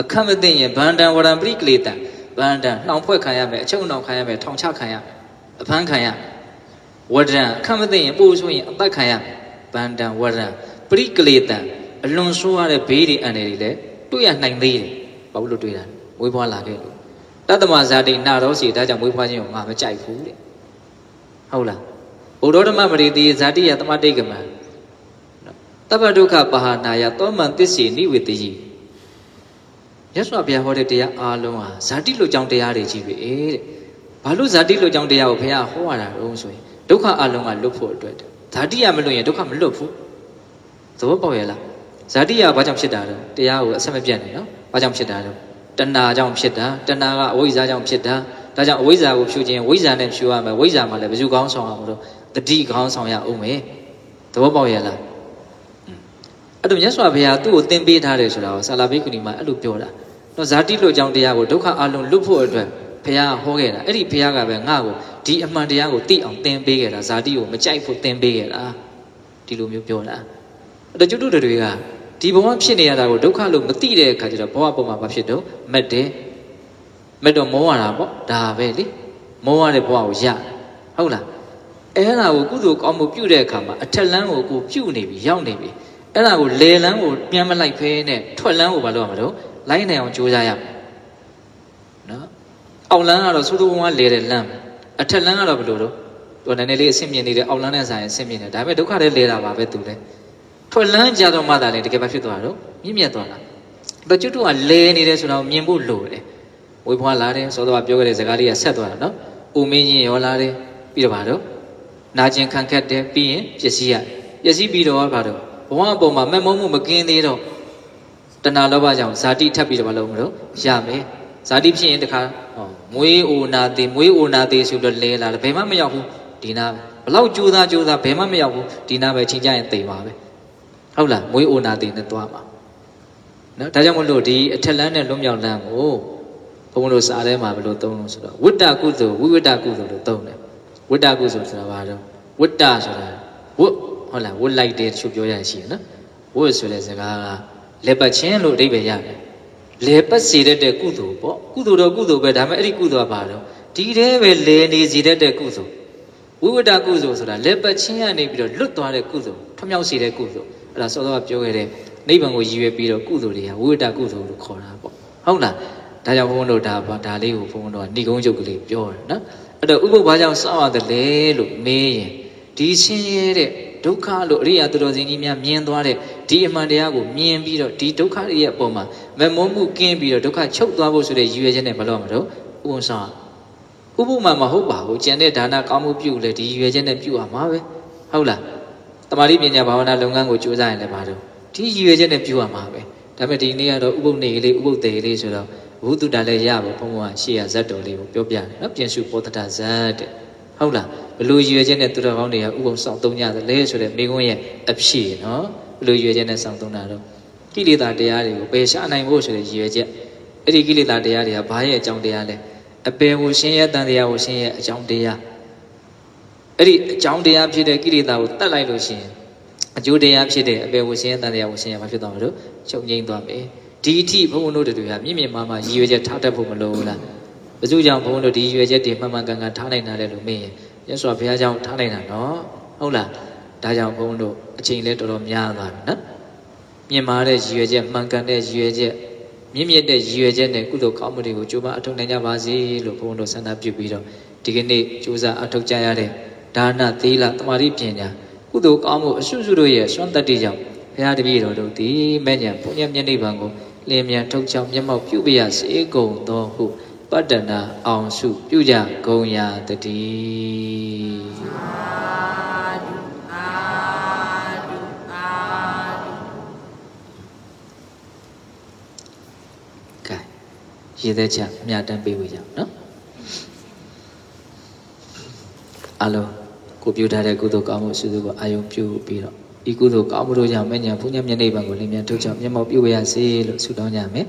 အခက်မသိရင်ဗန္တံဝရံပရိကလေတံဗန္တံနှောင်ဖွဲ့ခံရမယ်အချုပ်နှောင်ခံရမယ်ထောင်ချခံရမယ်အဖမ်းခံရဝဒံအခက်မသိရင်ပို့ဆိုရင်အသက်ခံရမယ်ဗန္တံဝရံပရိကလေတံအလွန်ဆိုးရတဲ့ဘေးတွေအန္တရာယ်တွေလည်းတွေ့ရနိုင်သေးတယ်ဘာလို့တွေ့တာမွေးဖွားလာခဲ့လို့တတ္တမဇာတိနာရောစီဒါကြောင့်မွေးဖွားခြင်းကိုငါမကြိုက်ဘူးတဲ့ဟုတ်လား ဘုဒ္ဓဓမ္မပရိတိဇာတိယသမတိကမံတပ္ပဒုက္ခပါဟာနာယသောမံသစ္စေနိဝေတယိရသော်ဘုရားဟောတဲ့တရားအားလုံးဟာဇာတိလွတ်ကြောင်းတရားတွေကြီးပဲတဲ့ဘာလို့ဇာတိလွတ်ကြောင်းတရားကိုဘုရားဟောရတာတော့ဆိုရင်ဒုက္ခအလုံးကလွတ်ဖို့အတွက်ဇာတိယမလွတ်ရင်ဒုက္ခမလွတ်ဘူးသဘောပေါက်ရဲ့လားဇာတိယဘာကြောင့်ဖြစ်တာလဲတရားကိုအဆက်မပြတ်နေနော်ဘာကြောင့်ဖြစ်တာလဲတဏှာကြောင့်ဖြစ်တာတဏှာကအဝိဇ္ဇာကြောင့်ဖြစ်တာဒါကြောင့်အဝိဇ္ဇာကိုဖြူခြင်းဝိဇ္ဇာနဲ့ဖြူရမယ်ဝိဇ္ဇာမှာလည်းဘယ်သူကောင်းဆောင်အောင်လို့ တတိကောင်းဆောင်ရအောင်မယ်သဘောပေါက်ရဲ့လားအဲ့လိုမြတ်စွာဘုရားသူ့ကိုသင်ပေးထားတယ်ဆိုတာကိုဆာလာဘိက္ခုနီမှာအဲ့လိုပြောတာနော်ဇာတိလွတ်ကြောင်းတရားကိုဒုက္ခအလုံးလွတ်ဖို့အတွက်ဘုရားဟောခဲ့တာအဲ့ဒီဘုရားကပဲငါ့ကိုဒီအမှန်တရားကိုသိအောင်သင်ပေးခဲ့တာဇာတိကိုမကြိုက်ဖို့သင်ပေးခဲ့တာဒီလိုမျိုးပြောတာအဲ့တော့ကျွတ်တို့တွေကဒီဘဝဖြစ်နေရတာကိုဒုက္ခလို့မသိတဲ့အခါကျတော့ဘဝပေါ်မှာဘာဖြစ်တော့မက်တယ်မက်တော့မောရတာပေါ့ဒါပဲလေမောရတဲ့ဘဝကိုရဟုတ်လား အဲ့ဒါကိုကုသိုလ်ကောင်းမှုပြုတဲ့အခါမှာအထက်လန်းကိုကိုပြုနေပြီရောက်နေပြီအဲ့ဒါကိုလေလန်းကိုပြန်မလိုက်ဖဲနဲ့ထွက်လန်းကိုဘာလုပ်ရမလို့လိုက်နိုင်အောင်ကြိုးစားရမယ်နော်အောက်လန်းကတော့သုဒ္ဓဘုံကလေတဲ့လန်းအထက်လန်းကတော့ဘယ်လိုတော့သူနည်းနည်းလေးအဆင့်မြင့်နေတဲ့အောက်လန်းနဲ့ဆိုင်အဆင့်မြင့်နေဒါပေမဲ့ဒုက္ခတွေလေတာပါပဲသူလည်းထွက်လန်းကြတော့မှသာလေတကယ်ပဲဖြစ်သွားတော့မြင့်မြတ်သွားတာတကျွတ်တို့ကလဲနေတယ်ဆိုတော့မြင်ဖို့လိုတယ်ဝေဖွာလာတယ်စောတော့ပြောခဲ့တဲ့စကားလေးကဆက်သွားတာနော်ဦးမင်းကြီးရောလာတယ်ပြီးတော့ဗါတော့ နာကျင်ခံခက်တယ်ပြီးရင်ပျက်စီးရတယ်ပျက်စီးပြီးတော့ဗါတော့ဘဝအပေါ်မှာမက်မုံမှုမကင်းသေးတော့တဏှာလောဘကြောင့်ဇာတိထပ်ပြီးတော့မလုပ်မလို့ရမယ်ဇာတိဖြစ်ရင်တခါဟောမွေးအိုနာသေးမွေးအိုနာသေးဆိုတော့လဲလာတယ်ဘယ်မှမရောက်ဘူးဒီနာဘလောက်ကြိုးစားကြိုးစားဘယ်မှမရောက်ဘူးဒီနာပဲချိန်ကြရင်သိပါပဲဟုတ်လားမွေးအိုနာသေးနဲ့သွားမှာနော်ဒါကြောင့်မလို့ဒီအထက်လန်းနဲ့လွတ်မြောက်လန်းကိုဘုန်းဘုန်းတို့စာထဲမှာဘယ်လိုသုံးလို့ဆိုတော့ဝိတ္တကုသိုလ်ဝိဝိတ္တကုသိုလ်လို့သုံးတယ် ဝိတ္တကုသိုလ်ဆိုတာဘာတော့ဝိတ္တဆိုတာဝတ်ဟုတ်လားဝတ်လိုက်တဲ့တချို့ပြောရရှိတယ်နော်ဝတ်ဆိုတဲ့စကားကလက်ပတ်ချင်းလို့အဓိပ္ပာယ်ရတယ်လေပတ်စီတတ်တဲ့ကုသိုလ်ပေါ့ကုသိုလ်တော့ကုသိုလ်ပဲဒါပေမဲ့အဲ့ဒီကုသိုလ်ကဘာတော့ဒီထဲပဲလေနေစီတတ်တဲ့ကုသိုလ်ဝိဝတ္တကုသိုလ်ဆိုတာလေပတ်ချင်းကနေပြီးတော့လွတ်သွားတဲ့ကုသိုလ်ထွမြောက်စေတဲ့ကုသိုလ်အဲ့ဒါစောစောကပြောခဲ့တဲ့နိဗ္ဗာန်ကိုရည်ရွယ်ပြီးတော့ကုသိုလ်တွေကဝိဝတ္တကုသိုလ်လို့ခေါ်တာပေါ့ဟုတ်လားဒါကြောင့်ဘုန်းဘုန်းတို့ဒါဒါလေးကိုဘုန်းဘုန်းတို့ကဏိကုံးချုပ်ကလေးပြောတယ်နော် အဲ့တော့ဥပုပ်ဘာကြောင့်စောင့်ရတယ်လဲလို့မေးရင်ဒီဆင်းရဲတဲ့ဒုက္ခလို့အရိယာသူတော်စင်ကြီးများမြင်သွားတဲ့ဒီအမှန်တရားကိုမြင်ပြီးတော့ဒီဒုက္ခရဲ့အပေါ်မှာမမုန်းမှုကင်းပြီးတော့ဒုက္ခချုပ်သွားဖို့ဆိုတဲ့ရည်ရွယ်ချက်နဲ့မလုပ်မှာတော့ဥပုံဆောင်ဥပုမှမဟုတ်ပါဘူးကျန်တဲ့ဒါနကောင်းမှုပြုလေဒီရည်ရွယ်ချက်နဲ့ပြုရမှာပဲဟုတ်လားတမာတိပညာဘာဝနာလုပ်ငန်းကိုကြိုးစားရင်လည်းပါတော့ဒီရည်ရွယ်ချက်နဲ့ပြုရမှာပဲဒါပေမဲ့ဒီနေ့ကတော့ဥပုနေလေးဥပုတေလေးဆိုတော့ ဘုသူတလည်းရပါဘုံဘုံကရှေ့ရဇတ်တော်လေးကိုပြောပြတယ်နော်ပြင်စုပောတတဇတ်တဲ့ဟုတ်လားဘလို့ရွယ်ချက်နဲ့သူတော်ကောင်းတွေကဥပုံဆောင်သုံးကြသလဲဆိုတဲ့မိကုန်းရဲ့အဖြေနော်ဘလို့ရွယ်ချက်နဲ့ဆောင်သုံးတာတော့ကိလေသာတရားတွေကိုပယ်ရှားနိုင်ဖို့ဆိုတဲ့ရွယ်ချက်အဲ့ဒီကိလေသာတရားတွေကဘာရဲ့အကြောင်းတရားလဲအပယ်ကိုရှင်းရဲ့တန်တရားကိုရှင်းရဲ့အကြောင်းတရားအဲ့ဒီအကြောင်းတရားဖြစ်တဲ့ကိလေသာကိုတတ်လိုက်လို့ရှိရင်အကျိုးတရားဖြစ်တဲ့အပယ်ကိုရှင်းရဲ့တန်တရားကိုရှင်းရဲ့ဘာဖြစ်သွားမှာလို့ချုပ်ငိမ့်သွားမယ် ဒီအထိဘုန်းဘုန်းတို့တွေကမြင့်မြင့်မားမားရည်ရွယ်ချက်ထားတတ်ဖို့မလိုဘူးလားဘယ်သူကြောင့်ဘုန်းတို့ဒီရွယ်ချက်တွေမှန်မှန်ကန်ကန်ထားနိုင်တာလဲလို့မေးရင်ရသော်ဘုရားကြောင့်ထားနိုင်တာနော်ဟုတ်လားဒါကြောင့်ဘုန်းတို့အချိန်လဲတော်တော်များသွားပြီနော်မြင်မာတဲ့ရည်ရွယ်ချက်မှန်ကန်တဲ့ရည်ရွယ်ချက်မြင့်မြတ်တဲ့ရည်ရွယ်ချက်နဲ့ကုသိုလ်ကောင်းမှုတွေကိုကြိုးပမ်းအထောက်နိုင်ကြပါစေလို့ဘုန်းတို့ဆန္ဒပြုပြီးတော့ဒီကနေ့ကြိုးစားအထောက်ကြရတဲ့ဒါနသီလတမာတိပညာကုသိုလ်ကောင်းမှုအစွတ်စွတ်တို့ရဲ့စွမ်းတတ္တိကြောင့် ဘုရားတပည့်တော်တို့ဒီမဲ့ညာပုညမျက်နှိပ်ပံကိုလင်းမြန်ထုတ်ချောင်းမျက်မှောက်ပြုပြရစေကုန်သောဟုပတ္တနာအောင်စုပြုကြဂုံရာတတိကဲရေသက်ချအမြတ်တမ်းပေးဝေကြအောင်နော်အလုံးကိုပြုထားတဲ့ကုသိုလ်ကောင်းမှုအစုစုကိုအာယုံပြုပြီးတော့ ဤကုသိုလ်ကောင်းမှုတို့ကြောင့်မဉ္ဇဉ်ဘုညမျက်နှိပ်ပံကိုလင်းမြန်ထုတ်ချောင်းမျက်မှောက်ပြုရစေလို့ဆုတောင်းကြမယ်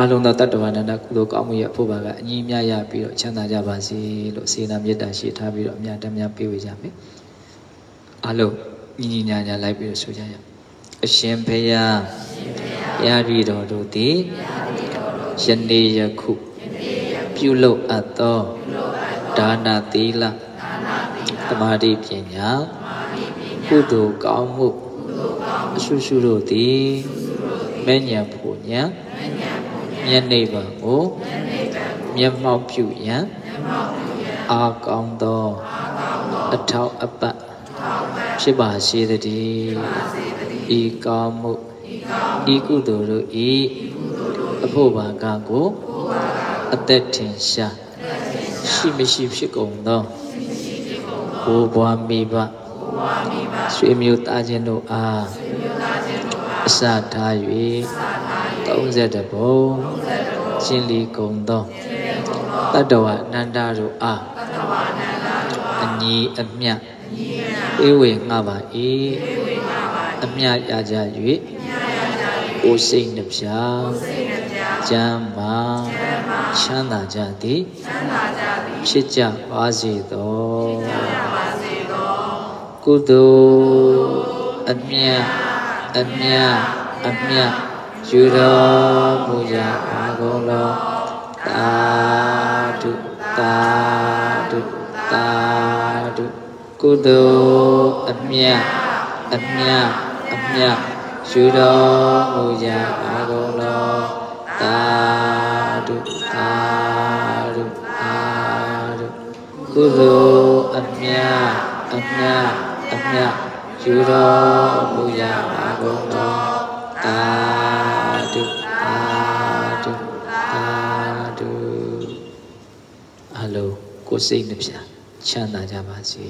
အလုံးသောတတ္တဝါနန္ဒကုသိုလ်ကောင်းမှုရဲ့အဖို့ပါကအညီအမျှရပြီးတော့ချမ်းသာကြပါစေလို့စေနာမေတ္တာရှိထားပြီးတော့အမြတ်တမ်းများပေးဝေကြမယ်အလုံးညီညီညာညာလိုက်ပြီးတော့ဆိုကြရအောင်အရှင်ဘုရားဘုရားပြည်တော်တို့သည်ယနေ့ယခုပြုလုပ်အပ်သောဒါနသီလသမာဓိပညာ ကုသိုလ်ကောင်းမှုအရှုရှုတို့သည်မဲ့ညာဖို့ညာမျက်နှိပ်ပါကိုမျက်မှောက်ပြုရန်အာကောင်းသောအထောက်အပံ့ဖြစ်ပါစေတည်းဤကောင်းမှုဤကုသိုလ်တို့ဤအဖို့ဘာကကိုအသက်ထင်ရှားရှိမရှိဖြစ်ကုန်သောဘိုးဘွားမိဘ ဆွေမျိုးသားချင်းတို့အားအစထား၍30ဘုံရှင်လီကုံသောတတ္တဝအနန္တတို့အားအညီအမျှဧဝေငှပါ၏အမြတ်ရကြ၍ကိုယ်စိတ်နှပြကျမ်းမာချမ်းသာကြသည်ဖြစ်ကြပါစေသော ကုသိုလ်အမြတ်အမြတ်အမြတ်ယူတော်မူကြပါကုန်လောသာဓုသာဓုသာဓုကုသိုလ်အမြတ်အမြတ်အမြတ်ယူတော်မူကြပါကုန်လောသာဓုသာဓုသာဓုကုသိုလ်အမြတ်အမြတ်အ မြတ်ယူတော်မူကြပါကုန်လောသာဓုသာဓုသာဓုအလုံးကိုယ်စိတ်နှပြချမ်းသာကြပါစေ